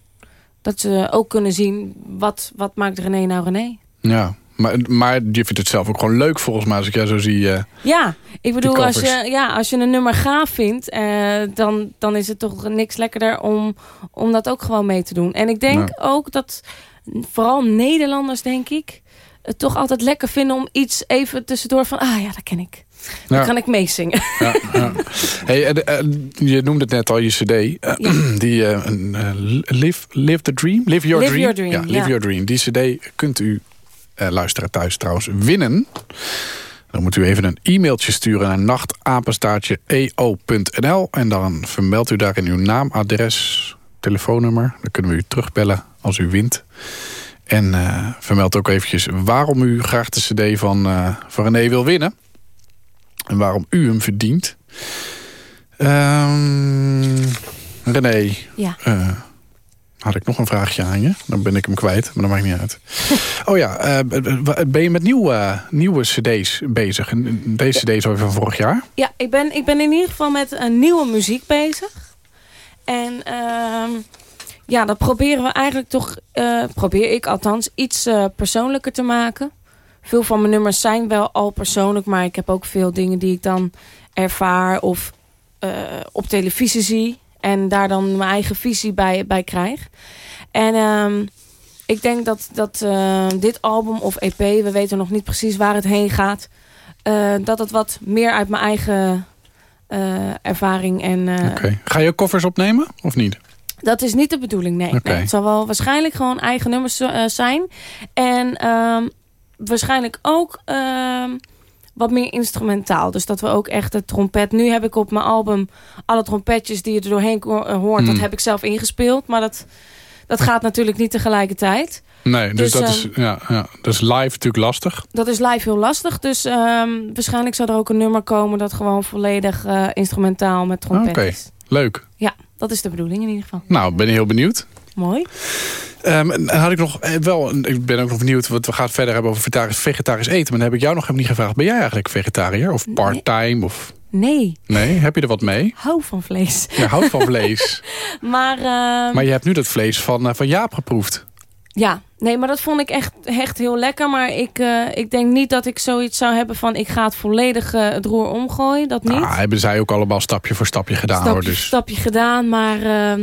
dat ze ook kunnen zien... wat, wat maakt René nou René? Ja. Maar, maar je vindt het zelf ook gewoon leuk volgens mij... als ik jij zo zie... eh, Ja, ik bedoel, als je, ja, als je een nummer gaaf vindt, eh, dan, dan is het toch niks lekkerder om, om dat ook gewoon mee te doen. En ik denk ook dat vooral Nederlanders, denk ik, het toch altijd lekker vinden om iets even tussendoor van, ah ja, dat ken ik. Dan Ja. kan ik meezingen. ja, ja. Hey, eh, eh, je noemde het net al, je cd. eh, die live, live the Dream? Live Your Live Dream. Your Dream, ja, Live. Your Dream. Die cd kunt u, luisteraar thuis trouwens, winnen. Dan moet u even een e-mailtje sturen naar nachtapenstaartje.eo.nl. En dan vermeldt u daarin uw naam, adres, telefoonnummer. Dan kunnen we u terugbellen als u wint. En eh vermeld ook eventjes waarom u graag de cd van, eh van René wil winnen. En waarom u hem verdient. Ehm René, Ja. eh, had ik nog een vraagje aan je? Dan ben ik hem kwijt, maar dat maakt niet uit. oh ja, eh, ben je met nieuwe, nieuwe cd's bezig? Deze cd is alweer van vorig jaar. Ja, ik ben, ik ben in ieder geval met een nieuwe muziek bezig. En ehm, ja, dat proberen we eigenlijk toch, eh, probeer ik althans, iets persoonlijker te maken. Veel van mijn nummers zijn wel al persoonlijk, maar ik heb ook veel dingen die ik dan ervaar of eh, op televisie zie. En daar dan mijn eigen visie bij, bij krijg. En ehm, ik denk dat, dat eh, dit album of EP, we weten nog niet precies waar het heen gaat. eh, dat het wat meer uit mijn eigen ervaring en... Ga je koffers opnemen of niet? dat is niet de bedoeling, nee. Het zal wel waarschijnlijk gewoon eigen nummers zijn. En ehm, waarschijnlijk ook ehm, wat meer instrumentaal. Dus dat we ook echt de trompet... Nu heb ik op mijn album alle trompetjes die je er doorheen eh, hoort... dat Hmm. heb ik zelf ingespeeld. Maar dat, dat gaat natuurlijk niet tegelijkertijd. Nee, dus, Dus, dat, is, ehm, ja, ja, dat is live natuurlijk lastig. Dat is live heel lastig. Dus ehm, waarschijnlijk zal er ook een nummer komen... dat gewoon volledig eh, instrumentaal met trompet Oké, is. leuk. Ja, dat is de bedoeling in ieder geval. Nou, ben heel benieuwd. Mooi. Ehm, en had ik nog eh, wel, ik ben ook nog benieuwd, want we gaan het verder hebben over vegetarisch, vegetarisch eten. Maar dan heb ik jou nog helemaal niet gevraagd. Ben jij eigenlijk vegetariër of part-time? Of... Nee, Nee, heb je er wat mee? hou van vlees. Je houdt van vlees. Maar, ehm, maar je hebt nu dat vlees van, eh, van Jaap geproefd. ja, nee, maar dat vond ik echt, echt heel lekker. Maar ik, eh, ik denk niet dat ik zoiets zou hebben van... ik ga het volledig het roer omgooien. Dat niet. Nou, hebben zij ook allemaal stapje voor stapje gedaan hoor. stapje, Dus stapje gedaan, maar... ehm,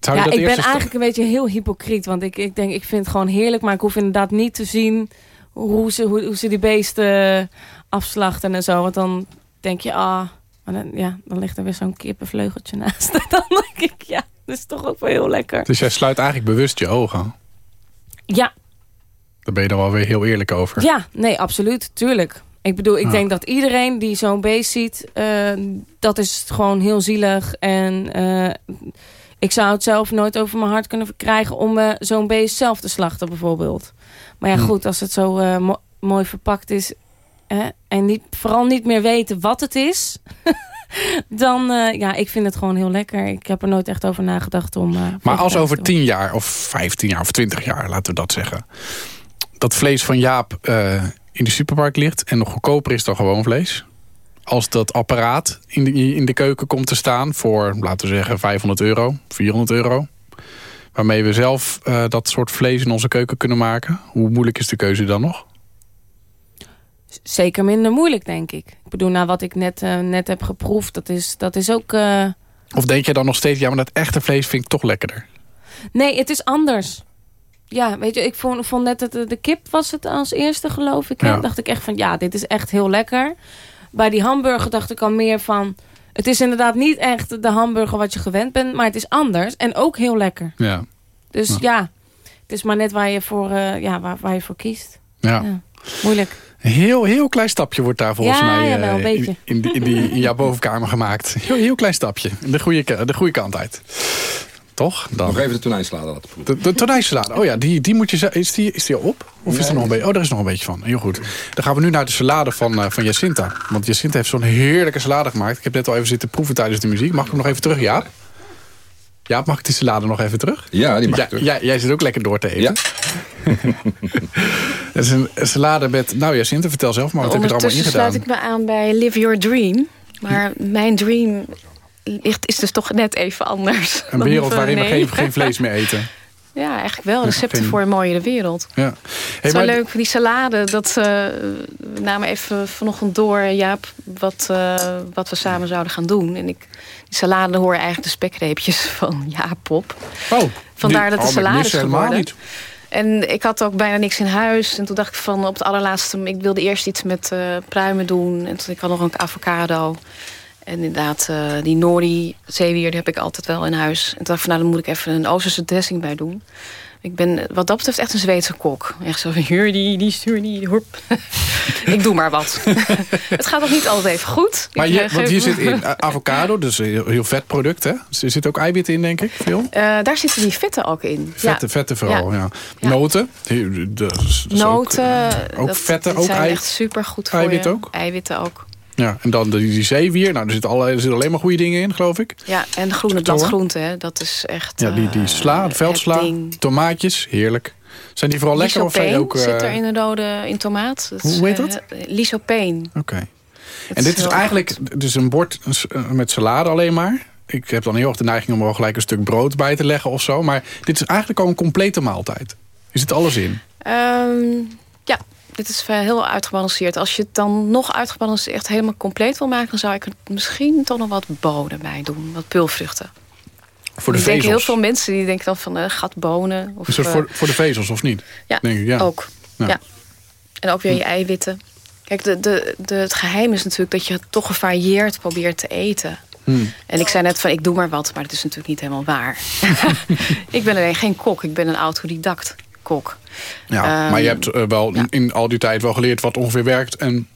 zou je ja, dat ik ben eigenlijk een beetje heel hypocriet. Want ik, ik denk, ik vind het gewoon heerlijk. Maar ik hoef inderdaad niet te zien hoe ze, hoe, hoe ze die beesten afslachten en zo. Want dan denk je, ah, maar dan, ja, dan ligt er weer zo'n kippenvleugeltje naast. dan denk ik, ja, dat is toch ook wel heel lekker. Dus jij sluit eigenlijk bewust je ogen. Ja, Daar ben je dan wel weer heel eerlijk over. ja, nee, absoluut, tuurlijk. Ik bedoel, ik Ah. denk dat iedereen die zo'n beest ziet, eh, dat is gewoon heel zielig. En eh, ik zou het zelf nooit over mijn hart kunnen verkrijgen om eh, zo'n beest zelf te slachten bijvoorbeeld. Maar ja, Hm. goed, als het zo eh, mo- mooi verpakt is hè, en niet, vooral niet meer weten wat het is, dan, eh, ja, ik vind het gewoon heel lekker. Ik heb er nooit echt over nagedacht om... Maar als over te worden. 10 jaar of 15 jaar of 20 jaar, laten we dat zeggen. Dat vlees van Jaap in de supermarkt ligt en nog goedkoper is dan gewoon vlees. Als dat apparaat in de, in de keuken komt te staan voor, laten we zeggen, 500 euro, 400 euro. Waarmee we zelf eh, dat soort vlees in onze keuken kunnen maken. Hoe moeilijk is de keuze dan nog? Zeker minder moeilijk, denk ik. Ik bedoel, nou, wat ik net, eh, net heb geproefd, dat is, dat is ook... eh, Of denk je dan nog steeds, ja, maar dat echte vlees vind ik toch lekkerder? Nee, het is anders. Ja, weet je, ik vond, vond net dat de, de kip was het als eerste, geloof ik. Ja. Dacht ik echt van, ja, dit is echt heel lekker. Bij die hamburger dacht ik al meer van... Het is inderdaad niet echt de hamburger wat je gewend bent, maar het is anders. En ook heel lekker. Ja. Dus Ja. ja, het is maar net waar je voor, eh, ja, waar, waar je voor kiest. ja. Ja. Moeilijk. Een heel, heel klein stapje wordt daar volgens Ja, mij jawel, eh, in, in, die- in, die, in jouw bovenkamer gemaakt. Heel, heel klein stapje. De goede, de goede kant uit. Toch? Dan. Nog even de tonijnsalade laten proeven. De, de tonijnsalade. Oh ja, die, die moet je... ze- Is die, is die al op? Of is er nog een beetje... Oh, daar is nog een beetje van. Heel goed. Dan gaan we nu naar de salade van, eh, van Jacinta. Want Jacinta heeft zo'n heerlijke salade gemaakt. Ik heb net al even zitten proeven tijdens de muziek. Mag ik hem nog even terug, Jaap? Jaap, mag ik die salade nog even terug? Ja, die mag Ja, ik terug. jij, jij zit ook lekker door te eten. Ja. Het is een salade met... Nou, Jacinta, vertel zelf maar. Wat heb je er allemaal in Ondertussen gedaan? sluit ik me aan bij Live Your Dream. Maar mijn dream ligt, is dus toch net even anders. Een wereld waarin we geen, geen vlees meer eten. Ja, eigenlijk wel. Recepten voor een mooiere wereld. Ja. Het Hey, is wel maar- leuk, die salade. Dat, eh, we namen even vanochtend door, Jaap, wat, eh, wat we samen zouden gaan doen. En ik, die salade hoor eigenlijk de spekreepjes van Jaap op. Oh, Vandaar dat de oh, salade is geworden. niet. En ik had ook bijna niks in huis. En toen dacht ik van op het allerlaatste... Ik wilde eerst iets met eh, pruimen doen. En toen ik had nog een avocado. En inderdaad, eh, die nori zeewier die heb ik altijd wel in huis. En toen dacht ik van nou, dan moet ik even een Oosterse dressing bij doen. Ik ben wat dat betreft echt een Zweedse kok. Echt zo van hier, die, die stuur, die, hop. ik doe maar wat. het gaat nog niet altijd even goed. Maar je, eh, want hier zit in eh, avocado, dus een heel, vet product, hè? Dus Er zit ook eiwitten in, denk ik, veel. Daar zitten die vetten ook in. Vette, ja. vette vooral, ja. Ja. Noten. dat is- dat is Noten. Ook, ook dat, vetten, ook zijn echt super goed voor je. ook? Eiwitten ook. Ja, en dan die, die zeewier. Nou, er zitten, alle, er zitten alleen maar goede dingen in, geloof ik. Ja, en groene bladgroenten, hè, dat is echt... Ja, die, die eh, sla, het veldsla, tomaatjes, heerlijk. Zijn die vooral lekker of zijn ook... eh, zit er in de rode in tomaat. Dat Hoe is, heet eh, dat? lysopeen. Oké. En dit is eigenlijk goed. dus een bord eh, met salade alleen maar. Ik heb dan heel erg de neiging om er gelijk een stuk brood bij te leggen of zo. Maar dit is eigenlijk al een complete maaltijd. Er zit alles in. Ehm, ja, dit is eh, heel uitgebalanceerd. Als je het dan nog uitgebalanceerd echt helemaal compleet wil maken... dan zou ik er misschien toch nog wat bonen bij doen. Wat pulvruchten. Voor de ik denk heel veel mensen die denken dan van eh gat bonen. Of, Is dat eh, voor, voor de vezels of niet? ja, Denk ik, ja. ook. Ja. Ja. En ook weer je eiwitten. Kijk, de, de, de, het geheim is natuurlijk dat je het toch gevarieerd probeert te eten. Hmm. En ik zei net van, ik doe maar wat, maar dat is natuurlijk niet helemaal waar. ik ben alleen geen kok, ik ben een autodidact kok. Ja, Ehm, maar je hebt eh, wel ja. in al die tijd wel geleerd wat ongeveer werkt. En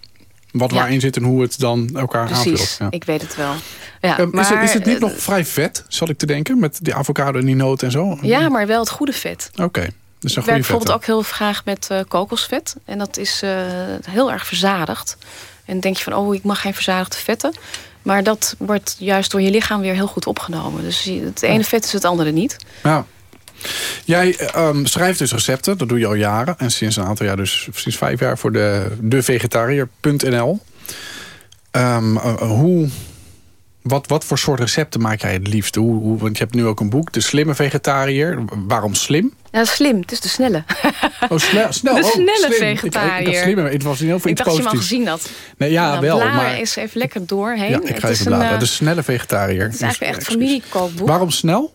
wat Ja. waarin zit en hoe het dan elkaar aanvult. Precies, Ja. ik weet het wel. Ja, Ehm, is, het, is het niet eh, nog vrij vet, zal ik te denken? Met die avocado en die noten en zo? Ja, maar wel het goede vet. Oké, dus een Ik werk bijvoorbeeld ook heel graag met eh, kokosvet. En dat is heel erg verzadigd. En dan denk je van, oh, ik mag geen verzadigde vetten. Maar dat wordt juist door je lichaam weer heel goed opgenomen. Dus het ene vet is het andere niet. Ja. Jij ehm, schrijft dus recepten, dat doe je al jaren. En sinds een aantal jaar, dus sinds vijf jaar voor de devegetariër.nl. Ehm, eh, hoe, wat, wat voor soort recepten maak jij het liefst? Hoe, hoe, want je hebt nu ook een boek, De Slimme Vegetariër. Waarom slim? Ja, slim. Het is de snelle. Oh, snel. snel. De oh, snelle vegetariër. Ik, ik, het was in heel veel ik dacht dat je hem al gezien had. Nee, ja, Nou, wel. Maar, eens even lekker doorheen. ja, ik ga het even bladeren. eh, De snelle vegetariër. het is eigenlijk echt familiekookboek. Waarom snel?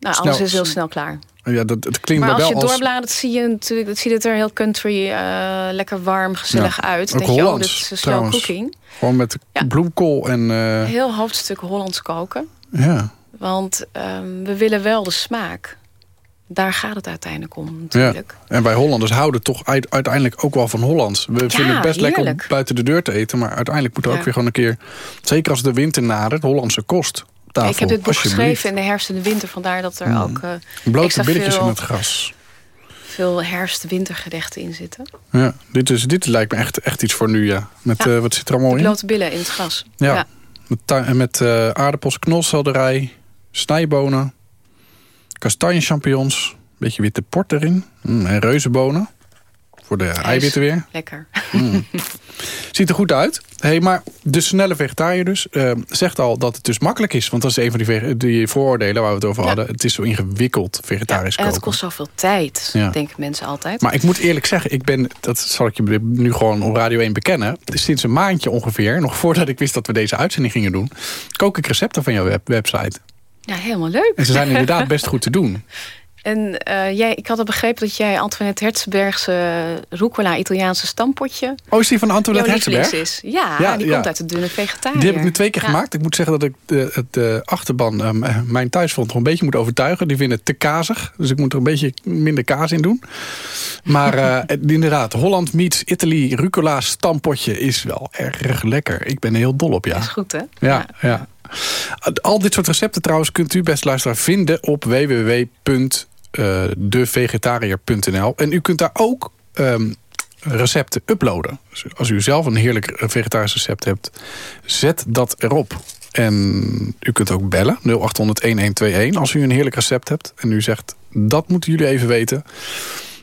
Nou, snel- alles is heel snel klaar. Ja, dat, het klinkt Maar als wel je als... doorbladert, zie je natuurlijk, het ziet het er heel country, eh, lekker warm, gezellig Ja. uit. Ook denk je, oh, dit is slow cooking. Gewoon met Ja. bloemkool en... eh, Heel hoofdstuk Hollands koken. ja. Want ehm, we willen wel de smaak. Daar gaat het uiteindelijk om Ja. natuurlijk. En wij Hollanders houden toch uit- uiteindelijk ook wel van Hollands. We vinden het best lekker om buiten de deur te eten. Maar uiteindelijk moet er ook Ja. weer gewoon een keer... Zeker als de winter nadert, Hollandse kost. Tafel, ik heb dit boek geschreven in de herfst en de winter. Vandaar dat er Mm. ook eh, Blote billetjes veel, in het gras. veel herfst-wintergerechten in zitten. Ja, dit, is, dit lijkt me echt, echt iets voor nu, ja. Met, Ja. eh, wat zit er allemaal in? blote billen in het gras. Ja. Met, en met eh, aardappels, knolselderij, snijbonen, kastanjechampignons, een beetje witte port erin. Mm, en reuzenbonen. Voor de eiwitten weer. Lekker. Ziet er goed uit. Hey, maar de snelle vegetariër dus eh, zegt al dat het dus makkelijk is. Want dat is een van die, die vooroordelen waar we het over Ja. hadden. Het is zo ingewikkeld vegetarisch en het koken. kost zoveel tijd, Ja. denken mensen altijd. Maar ik moet eerlijk zeggen, ik ben, dat zal ik je nu gewoon op Radio 1 bekennen. Sinds een maandje ongeveer, nog voordat ik wist dat we deze uitzending gingen doen, kook ik recepten van jouw web- website. Ja, helemaal leuk. En ze zijn inderdaad best goed te doen. En eh, jij, ik had al begrepen dat jij Antoinette Hertzbergse rucola Italiaanse stampotje Oh, is die van Antoinette is. Ja, Ja, die ja. komt uit de dunne vegetariër. Die heb ik nu twee keer Ja. gemaakt. Ik moet zeggen dat ik de, het de achterban, eh, mijn thuisfront, nog een beetje moet overtuigen. Die vinden het te kazig. Dus ik moet er een beetje minder kaas in doen. Maar eh, inderdaad, Holland meets Italy rucola stampotje is wel erg lekker. Ik ben er heel dol op, ja. Is goed, hè? Ja, ja. Al dit soort recepten trouwens kunt u best luisteren vinden op www.devegetariër.nl. En u kunt daar ook ehm, recepten uploaden. Dus als u zelf een heerlijk eh, vegetarisch recept hebt, zet dat erop. En u kunt ook bellen, 0800-1121, als u een heerlijk recept hebt. En u zegt, dat moeten jullie even weten.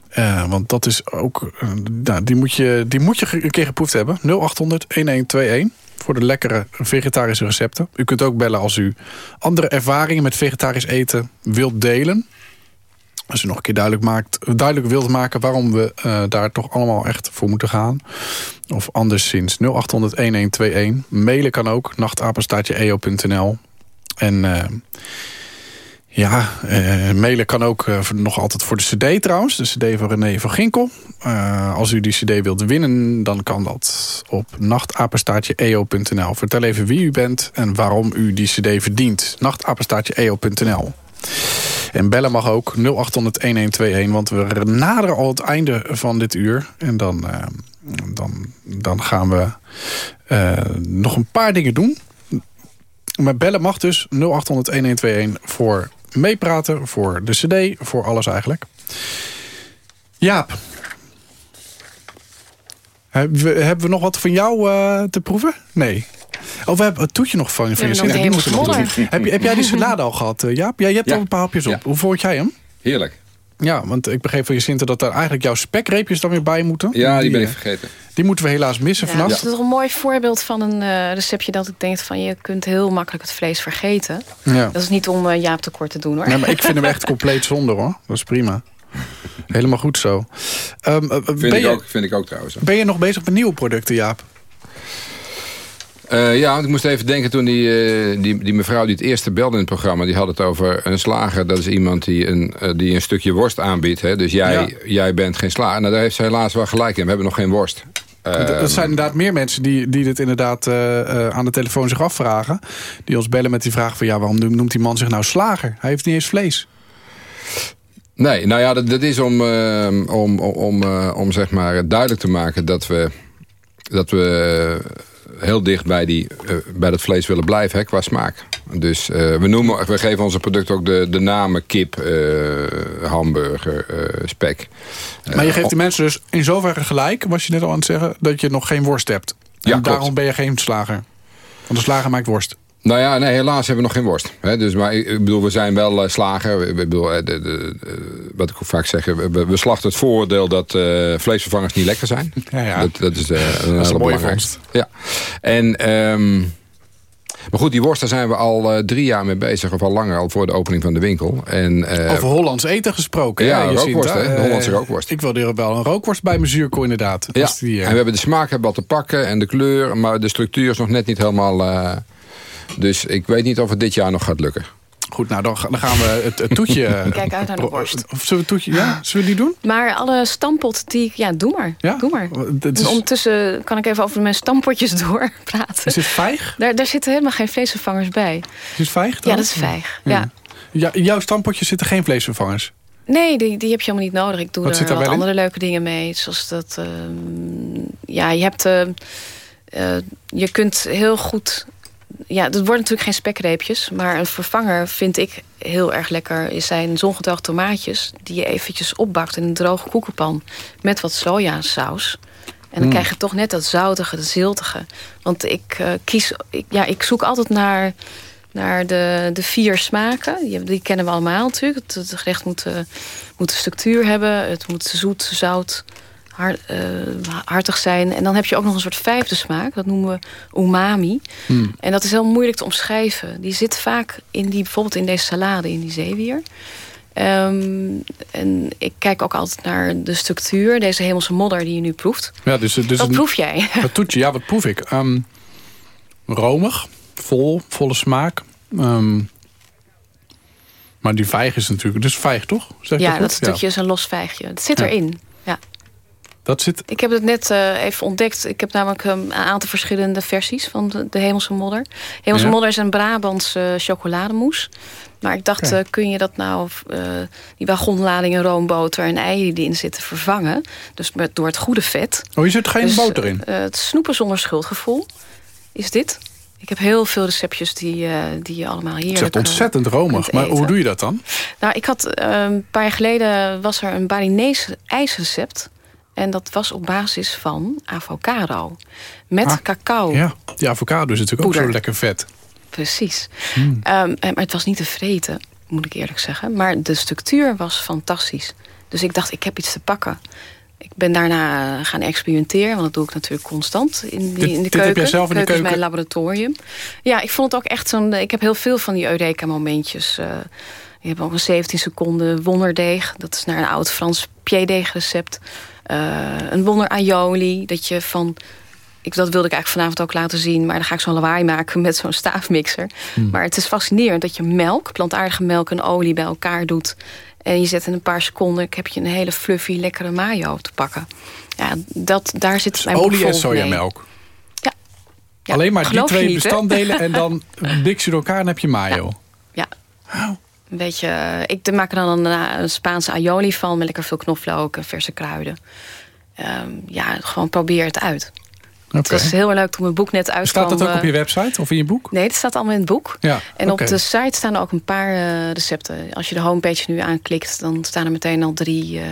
Eh, want dat is ook, eh, nou, die, moet je, die moet je een keer geproefd hebben. 0800-1121 voor de lekkere vegetarische recepten. U kunt ook bellen als u andere ervaringen met vegetarisch eten wilt delen. Als u nog een keer duidelijk, maakt, duidelijk wilt maken waarom we eh, daar toch allemaal echt voor moeten gaan. Of anderszins 0800-1121. Mailen kan ook, nachtapenstaatje.eo.nl. En eh, ja, eh, mailen kan ook nog altijd voor de cd trouwens. De cd van René van Ginkel. Als u die cd wilt winnen, dan kan dat op nachtapenstaatje.eo.nl. Vertel even wie u bent en waarom u die cd verdient. Nachtapenstaatje.eo.nl. En bellen mag ook 0800-1121, want we naderen al het einde van dit uur. En dan, eh, dan, dan gaan we eh, nog een paar dingen doen. Maar bellen mag dus 0800-1121 voor meepraten, voor de cd, voor alles eigenlijk. Jaap. Hebben we, nog wat van jou eh, te proeven? Nee. Oh, we hebben het toetje nog van, van je zin. Die moeten nog doen. heb, je, heb jij die salade al gehad, eh, Jaap? Ja, je hebt Ja. al een paar hapjes op. Ja. Hoe vond jij hem? Heerlijk. Ja, want ik begreep van je Sinte dat daar eigenlijk jouw spekreepjes dan weer bij moeten. Ja, die ben ik eh, vergeten. Die moeten we helaas missen Ja, vanaf. dat is toch een mooi voorbeeld van een eh, receptje dat ik denk van je kunt heel makkelijk het vlees vergeten. Ja. Dat is niet om eh, Jaap tekort te doen hoor. Nee, maar ik vind hem echt compleet zonder hoor. Dat is prima. Helemaal goed zo. Ehm, eh, Vind, ben, ik je, ook, vind ik ook trouwens. ben je nog bezig met nieuwe producten, Jaap? Eh, ja, want ik moest even denken toen die, eh, die, die mevrouw die het eerste belde in het programma... die had het over een slager. Dat is iemand die een, eh, die een stukje worst aanbiedt. Hè? Dus jij, Ja. jij bent geen slager. Nou, daar heeft ze helaas wel gelijk in. We hebben nog geen worst. Er zijn inderdaad meer mensen die, die dit inderdaad aan de telefoon zich afvragen. Die ons bellen met die vraag van... ja, waarom noemt die man zich nou slager? Hij heeft niet eens vlees. Nee, nou ja, dat, dat is om, eh, om, om, om zeg maar duidelijk te maken dat we... dat we heel dicht bij, die, eh, bij dat vlees willen blijven hè, qua smaak. Dus eh, we, noemen, we geven onze producten ook de, de namen kip, eh, hamburger, spek. Maar je geeft de mensen dus in zoverre gelijk, was je net al aan het zeggen, dat je nog geen worst hebt. En Ja, daarom ben je geen slager. Want de slager maakt worst. Nou ja, nee, helaas hebben we nog geen worst. Hè, dus, maar ik ik bedoel, we zijn wel eh, slager. We- bedoel, eh, de, de, de- wat ik ook vaak zeg, we, we- slachten het vooroordeel dat eh, vleesvervangers niet lekker zijn. Ja, ja. Dat, dat is, een, Dat is hele een mooie vondst. Ja. En, ehm, maar goed, die worst, daar zijn we al drie jaar mee bezig. Of al langer, al voor de opening van de winkel. En, Over Hollands eten gesproken. ja, rookworst, hè, de Hollandse rookworst. Ik wilde er wel een rookworst bij mijn zuurkool inderdaad. ja, Als die, en we hebben de smaak hebben wat te pakken en de kleur. Maar de structuur is nog net niet helemaal... eh, dus ik weet niet of het dit jaar nog gaat lukken. Goed, nou dan, ga- dan gaan we het, het toetje... Ik kijk uit naar de worst. Of zullen we het toetje... Ja, zullen we die doen? Maar alle stampot die ik... Ja, doe maar. Ja? Doe maar. Het is, En ondertussen kan ik even over mijn stampotjes doorpraten. is dit vijg? Daar, daar zitten helemaal geen vleesvervangers bij. Is het vijg Ja, dan? dat is vijg. Ja. Ja, in jouw stampotje zitten geen vleesvervangers. Nee, die, die heb je helemaal niet nodig. Ik doe Wat er wat in? andere leuke dingen mee. Zoals dat... ehm, ja, je hebt... eh, eh, je kunt heel goed... Ja, het wordt natuurlijk geen spekreepjes. Maar een vervanger vind ik heel erg lekker. Is zijn zongedroogde tomaatjes. Die je eventjes opbakt in een droge koekenpan. Met wat sojasaus. En dan Mm. krijg je toch net dat zoutige, dat ziltige. Want ik eh, kies... Ik, ja, ik zoek altijd naar naar de, de vier smaken. Die, die kennen we allemaal natuurlijk. Het, het gerecht moet, eh, moet een structuur hebben. Het moet zoet, zout, eh, hartig zijn. En dan heb je ook nog een soort vijfde smaak. Dat noemen we umami. Hmm. En dat is heel moeilijk te omschrijven. Die zit vaak in die, bijvoorbeeld in deze salade, in die zeewier. Ehm, en ik kijk ook altijd naar de structuur. Deze hemelse modder die je nu proeft. Ja, dus, dus Wat een- proef jij? Dat toetje, ja, wat proef ik? Ehm, romig, vol, volle smaak. Ehm, maar die vijg is natuurlijk... Dus vijg, toch? Zeg ja, dat stukje is een los vijgje. Het zit Ja. erin. Ja. Dat zit... Ik heb het net eh, even ontdekt. Ik heb namelijk um, een aantal verschillende versies van de, de Hemelse Modder. Hemelse Ja. Modder is een Brabantse chocolademousse. Maar ik dacht, eh, kun je dat nou, eh, die wagonladingen roomboter en eieren die in zitten vervangen? Dus met, door het goede vet. Oh, je zit geen Dus, boter in? eh, het snoepen zonder schuldgevoel is dit. Ik heb heel veel receptjes die, eh, die je allemaal hier. Het is ontzettend romig. Maar hoe doe je dat dan? Nou, ik had eh, een paar jaar geleden was er een Balinese ijsrecept. En dat was op basis van avocado. Met Ah, cacao. Ja, die avocado is natuurlijk ook zo lekker vet. Precies. Hmm. Ehm, maar het was niet te vreten, moet ik eerlijk zeggen. Maar de structuur was fantastisch. Dus ik dacht, ik heb iets te pakken. Ik ben daarna eh, gaan experimenteren, want dat doe ik natuurlijk constant in, die, Dit- in de dit keuken. heb jij zelf in de is mijn keuken? laboratorium. Ja, ik vond het ook echt zo'n. Ik heb heel veel van die Eureka-momentjes. eh je hebt ook een 17 seconden wonderdeeg. Dat is naar een oud Frans pieddeeg recept. Eh, een wonder aioli. Dat je van ik, dat wilde ik eigenlijk vanavond ook laten zien. Maar dan ga ik zo'n lawaai maken met zo'n staafmixer. Hmm. Maar het is fascinerend dat je melk, plantaardige melk en olie bij elkaar doet. En je zet in een paar seconden, heb je een hele fluffy, lekkere mayo te pakken. Ja, dat, daar zit mijn boek Olie en mee. sojamelk. Ja. Ja, Alleen maar die twee niet, bestanddelen en dan mix je door elkaar en heb je mayo. Ja. Een beetje, eh, ik maak er dan een, eh, een Spaanse aioli van met lekker veel knoflook en verse kruiden. Ehm, ja, gewoon probeer het uit. Oké. Het was heel erg leuk toen mijn boek net uitkwam. Staat dat ook op je eh, website of in je boek? Nee, het staat allemaal in het boek. Ja, En op de site staan er ook een paar eh, recepten. Als je de homepage nu aanklikt, dan staan er meteen al drie eh,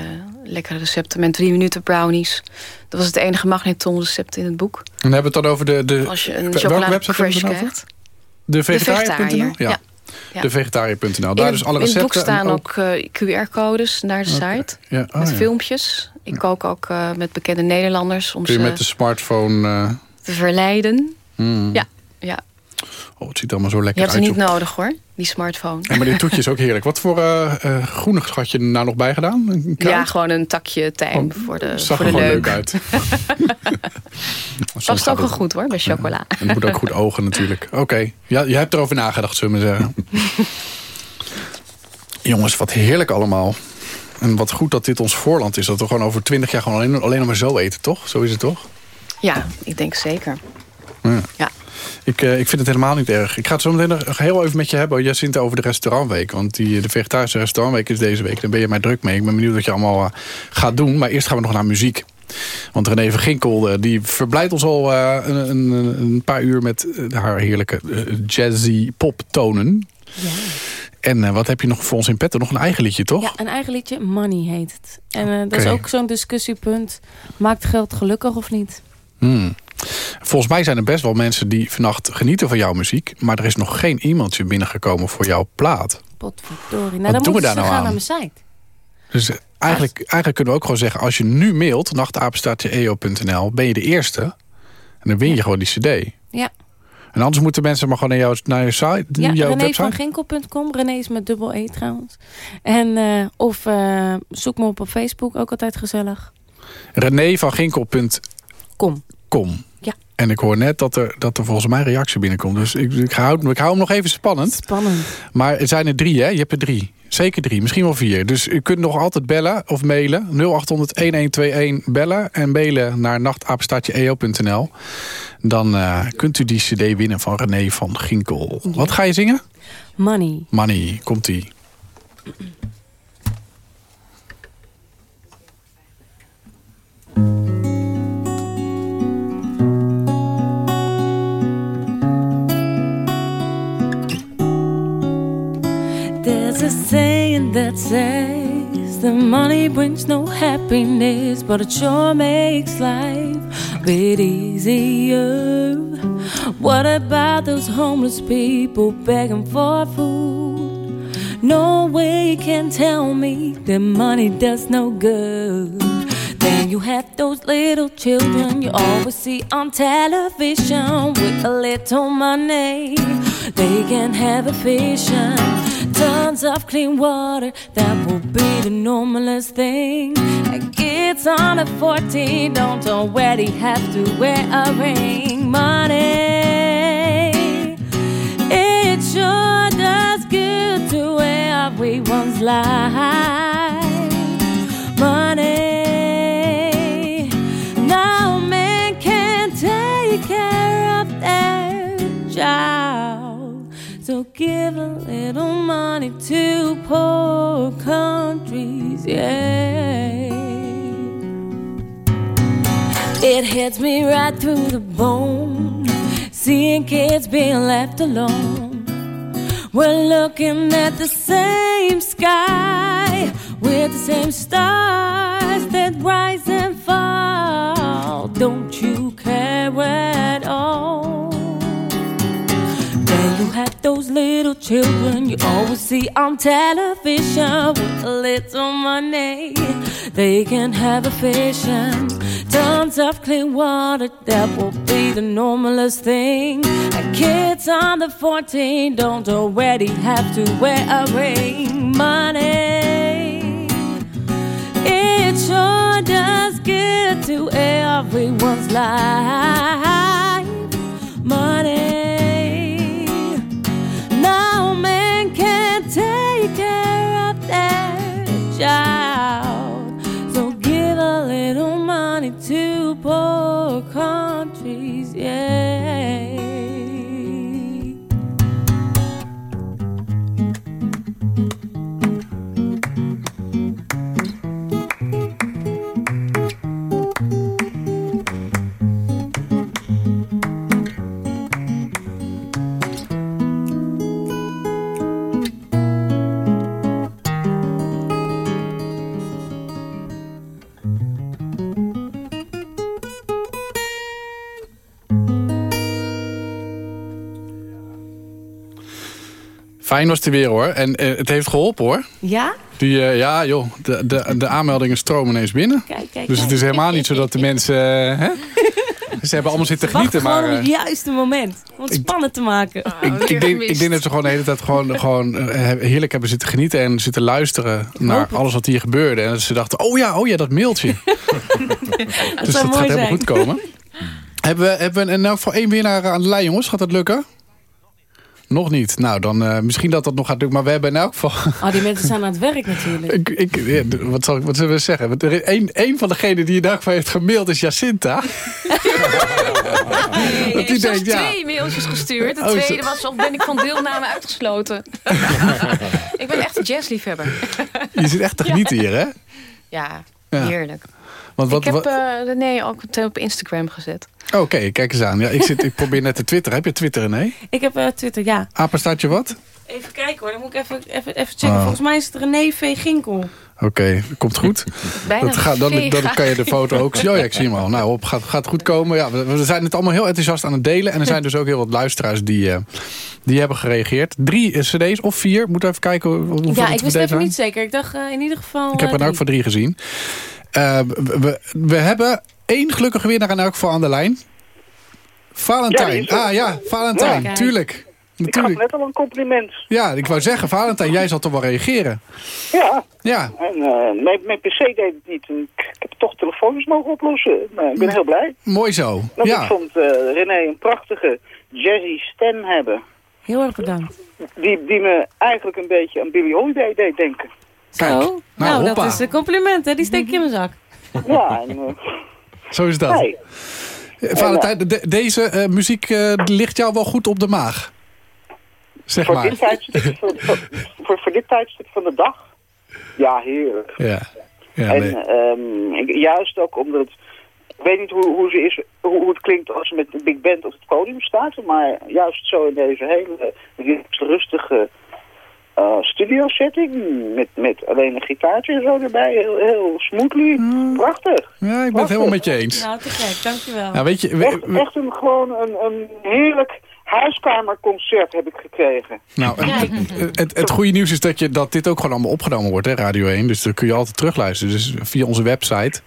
lekkere recepten. Met drie minuten brownies. Dat was het enige magnetron recept in het boek. En dan hebben we het dan over de... de Als je een chocolade crush krijgt. De De vegetariër.nl? vegetariër, Ja. ja. Ja. De vegetariër.nl. In Daar dus alle in het recepten. boek staan ook, eh, QR-codes naar de site. Ja, oh met ja. filmpjes. Ik kook ook eh, met bekende Nederlanders om Kun je met de smartphone... eh, te verleiden. mm. Ja, ja. Oh, het ziet allemaal zo Je lekker hebt het uit. niet joh. nodig hoor, die smartphone. Ja, maar dit toetje is ook heerlijk. Wat voor eh eh groenig had je er nou nog bij gedaan? Een? Ja, gewoon een takje tijm Oh, voor de, zag voor er de gewoon leuk. leuk uit. Past ook wel goed hoor, bij chocola. En het moet ook goed ogen natuurlijk. Oké, ja, je hebt erover nagedacht, zullen we zeggen. Jongens, wat heerlijk allemaal. En wat goed dat dit ons voorland is. Dat we gewoon over twintig jaar gewoon alleen, alleen nog maar zo eten, toch? Zo is het toch? Ja, ik denk zeker. Ja. Ja. Ik, eh, ik vind het helemaal niet erg. Ik ga het zo meteen nog heel even met je hebben, Jacinta, over de restaurantweek. Want die, de vegetarische restaurantweek is deze week. Daar ben je mij druk mee. Ik ben benieuwd wat je allemaal eh, gaat doen. Maar eerst gaan we nog naar muziek. Want René van Ginkel eh, die verblijdt ons al eh, een, een, een, paar uur met eh, haar heerlijke eh, jazzy poptonen. Ja. En eh, wat heb je nog voor ons in petto? Nog een eigen liedje, toch? ja, een eigen liedje, Money heet het. En eh, dat is ook zo'n discussiepunt. Maakt geld gelukkig of niet? Hmm. Volgens mij zijn er best wel mensen die vannacht genieten van jouw muziek. Maar er is nog geen e-mailtje binnengekomen voor jouw plaat. Potverdorie. Nou, Wat dan doen we moeten daar nou gaan aan? naar mijn site. Dus eigenlijk, eigenlijk kunnen we ook gewoon zeggen... als je nu mailt, nachtapenstaartje.eo.nl... ben je de eerste. En dan win je gewoon die cd. Ja, En anders moeten mensen maar gewoon naar, jouw naar je site, ja jouw website. renévanginkel.com. René is met dubbel E trouwens. En, eh, of eh, zoek me op op Facebook, ook altijd gezellig. René van Ginkel.com. Kom. En ik hoor net dat er, dat er volgens mij reactie binnenkomt. Dus ik, ik, hou, ik hou hem nog even spannend. Spannend. Maar er zijn er drie, hè? Je hebt er drie. Zeker drie, misschien wel vier. Dus u kunt nog altijd bellen of mailen. 0800-1121 bellen en mailen naar nachtapenstaatje.eo.nl. Dan eh, kunt u die cd winnen van René van Ginkel. Wat ga je zingen? Money. Money, komt-ie. A saying that says the money brings no happiness, but it sure makes life a bit easier. What about those homeless people begging for food? No way you can tell me that money does no good. Then you have those little children you always see on television with a little money. They can have a vision, tons of clean water. That will be the normalest thing. And kids under 14 don't already have to wear a ring. Money, it sure does good to wear everyone's life. Give a little money to poor countries, yeah. It hits me right through the bone, seeing kids being left alone. We're looking at the same sky with the same stars that rise those little children you always see on television with a little money. They can have a vision, tons of clean water. That will be the normalest thing. And kids under 14 don't already have to wear a ring. Money, it sure does good to everyone's life. Money, child. So give a little money to poor countries, yeah. Fijn was het weer hoor. En eh, het heeft geholpen hoor. Ja? Die, eh, ja joh, de, de, de aanmeldingen stromen ineens binnen. Kijk, kijk, Dus het is helemaal niet zo dat de mensen... eh, hè? Ze hebben allemaal zitten Wacht genieten. gewoon Maar, het juiste moment. Om het spannend te maken. ik, ik, denk, ik denk dat ze gewoon de hele tijd gewoon, gewoon heerlijk hebben zitten genieten... en zitten luisteren naar alles wat hier gebeurde. En dat ze dachten, oh ja, oh ja, dat mailtje. Dat dus dat gaat helemaal goed komen. hebben we, hebben we in elk geval één winnaar aan de lijn, jongens? Gaat dat lukken? Nog niet. Nou, dan eh, misschien dat dat nog gaat lukken. Maar we hebben in elk geval... Oh, die mensen zijn aan het werk natuurlijk. Ik, ik, ja, wat, zal ik, wat zullen we zeggen? Want er één van degenen die je daarvan heeft gemaild is Jacinta. Ik die heb denkt, ja. twee mailtjes gestuurd. De Oh, tweede was of ben ik van deelname uitgesloten. ik ben echt een jazzliefhebber. Je zit echt te genieten hier, hè? Ja, Ja. heerlijk. Want wat, ik heb eh René ook meteen op Instagram gezet. Oké, kijk eens aan. Ja, ik, zit, ik probeer net te twitteren. Heb je Twitter, René? Ik heb eh, Twitter, ja. Apenstaartje wat? Even kijken hoor, dan moet ik even, even, even checken. Oh. Volgens mij is het René V. Ginkel. Oké, komt goed. Bijna Dat gaat, dan, kan je de foto ook zien. Oh ja, ik zie hem al. Nou, op, gaat, gaat goed komen. Ja, we, we zijn het allemaal heel enthousiast aan het delen. En er zijn dus ook heel wat luisteraars die, eh, die hebben gereageerd. Drie eh, cd's of vier. Moet even kijken hoe- hoeveel Ja, het ik wist even zijn. niet zeker. Ik dacht eh, in ieder geval... Ik heb eh, er ook voor drie gezien. Eh, we, we, hebben één gelukkige winnaar in elk geval aan de lijn. Valentijn. Ja, ah ja, Valentijn. Ja. Tuurlijk. Ik gaf net al een compliment. Ja, ik wou zeggen, Valentijn, jij zal toch wel reageren? Ja, Ja, en eh, mijn, mijn pc deed het niet. Ik, heb toch telefoons mogen oplossen. Maar ik ben heel blij. mooi zo. Want ik vond eh, René een prachtige jazzy stem hebben. Heel erg bedankt. Die, die me eigenlijk een beetje aan Billy Holiday deed denken. Kijk. Zo. Nou, Nou, dat is een compliment, hè? Die steek je in mijn zak. Ja, en, eh, zo is dat. hey, Eh, Valentijn, de- deze eh, muziek eh, ligt jou wel goed op de maag. Zeg voor, maar. dit tijdstip, voor, voor, dit tijdstip van de dag, ja, heerlijk. Ja. ja en nee. ehm, juist ook omdat het... Ik weet niet hoe, hoe, ze is, hoe, hoe het klinkt als ze met een big band op het podium staat. Maar juist zo in deze hele rustige eh studio setting. Met, met alleen een gitaartje en zo erbij. Heel, heel smoothly. Prachtig. Ja, ik ben het helemaal met je eens. Nou, te gek. Dankjewel. Ja, weet je, we- Echt, we- echt een, gewoon een, een heerlijk huiskamerconcert heb ik gekregen. nou, het, het, het goede nieuws is dat, je, dat dit ook gewoon allemaal opgenomen wordt, hè, Radio 1. Dus dan kun je altijd terugluisteren. Dus via onze website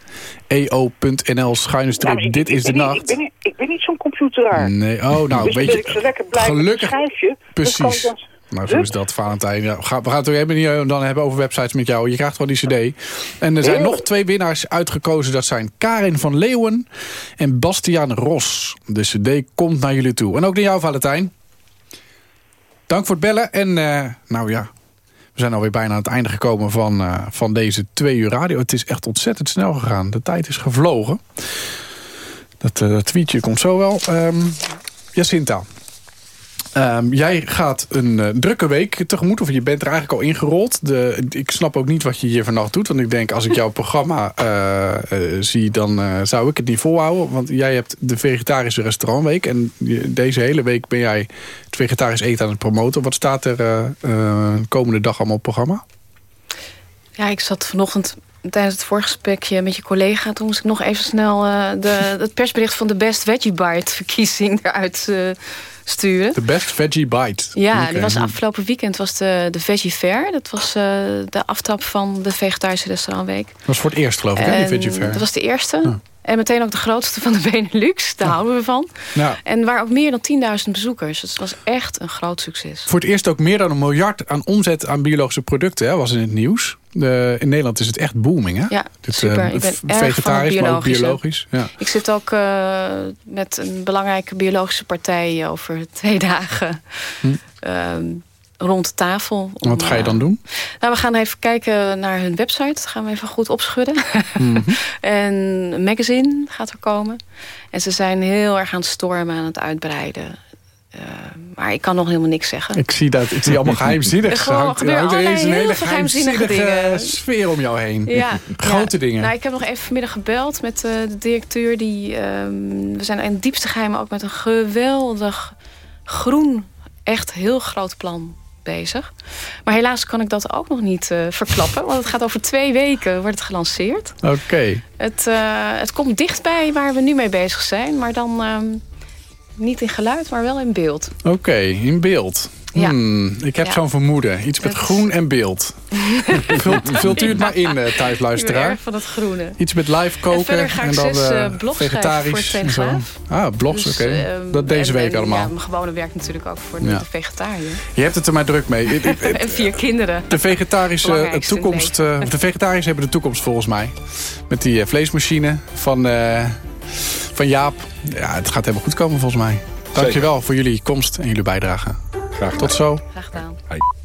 eo.nl schuine streep ik- dit ik is de niet- nacht. Ik ben, niet- ik ben niet zo'n computeraar. Nee, oh, nou, dus weet ik je, zo lekker blij met gelukkig, een schijfje. precies. Dus kan ik dan- Nou, zo is dat, Valentijn. Ja, we gaan het ook niet eh, dan hebben over websites met jou. Je krijgt gewoon die cd. En er zijn nog twee winnaars uitgekozen. Dat zijn Karin van Leeuwen en Bastiaan Ros. De cd komt naar jullie toe. En ook naar jou, Valentijn. Dank voor het bellen. En eh, nou ja, we zijn alweer bijna aan het einde gekomen van, eh, van deze twee uur radio. Het is echt ontzettend snel gegaan. De tijd is gevlogen. Dat, tweetje komt zo wel. Ehm Jacinta. Ehm, jij gaat een eh, drukke week tegemoet, of je bent er eigenlijk al ingerold. De, ik snap ook niet wat je hier vannacht doet. Want ik denk, als ik jouw programma eh, eh, zie, dan zou ik het niet volhouden. Want jij hebt de vegetarische restaurantweek. En deze hele week ben jij het vegetarisch eten aan het promoten. Wat staat er komende dag allemaal op programma? Ja, ik zat vanochtend tijdens het voorgesprekje met je collega. Toen moest ik nog even snel eh, de, het persbericht van de Best Veggie Bite verkiezing eruit eh, sturen. De Best Veggie Bite. Ja, die was afgelopen weekend was de, de Veggie Fair. Dat was eh, de aftrap van de vegetarische restaurantweek. Dat was voor het eerst geloof ik, hè, die Veggie Fair. Dat was de eerste. Ja. En meteen ook de grootste van de Benelux. Daar houden we van. Nou, En waar ook meer dan 10.000 bezoekers. Dus het was echt een groot succes. Voor het eerst ook meer dan een miljard aan omzet aan biologische producten, hè, was in het nieuws. De, in Nederland is het echt booming, hè? Ja, Dit, super. eh, Ik ben v- erg vegetarisch, maar ook biologisch. Ja. Ik zit ook eh, met een belangrijke biologische partij over twee dagen ehm, rond de tafel. om. Wat ga je dan eh, doen? Nou, we gaan even kijken naar hun website. Gaan we even goed opschudden. Mhm. en een magazine gaat er komen. En ze zijn heel erg aan het stormen, aan het uitbreiden. Eh, maar ik kan nog helemaal niks zeggen. Ik zie dat. Ik zie allemaal geheimzinnig. Gewoon Er hangt- er gebeuren hangt ineens een hele geheimzinnige sfeer om jou heen. Ja, Grote ja. dingen. Nou, ik heb nog even vanmiddag gebeld met eh, de directeur. Die, ehm, we zijn in het diepste geheim ook met een geweldig groen, echt heel groot plan bezig. Maar helaas kan ik dat ook nog niet eh, verklappen. Want het gaat over twee weken, wordt het gelanceerd. Oké. Het, eh, het komt dichtbij waar we nu mee bezig zijn. Maar dan ehm, niet in geluid, maar wel in beeld. Oké, in beeld. Ja. Hmm, ik heb Ja. zo'n vermoeden. Iets met Het- groen en beeld. vult, vult u het maar in, eh, Ik ben thuisluisteraar. van het groene. Iets met live koken. verder ga ik en dan zes, eh, eh, vegetarisch. en zo. Ah, blogs, Dus, oké. ehm, Dat deze en- week en, allemaal. Ja, mijn gewone werk natuurlijk ook voor Ja. de vegetariër. Je hebt het er maar druk mee. En vier kinderen. De vegetarische toekomst. eh, de vegetariërs hebben de toekomst volgens mij. Met die vleesmachine van, eh, van Jaap. Ja, het gaat helemaal goed komen volgens mij. Dankjewel voor jullie komst en jullie bijdrage. Graag gedaan. Tot zo. Graag gedaan. Hoi.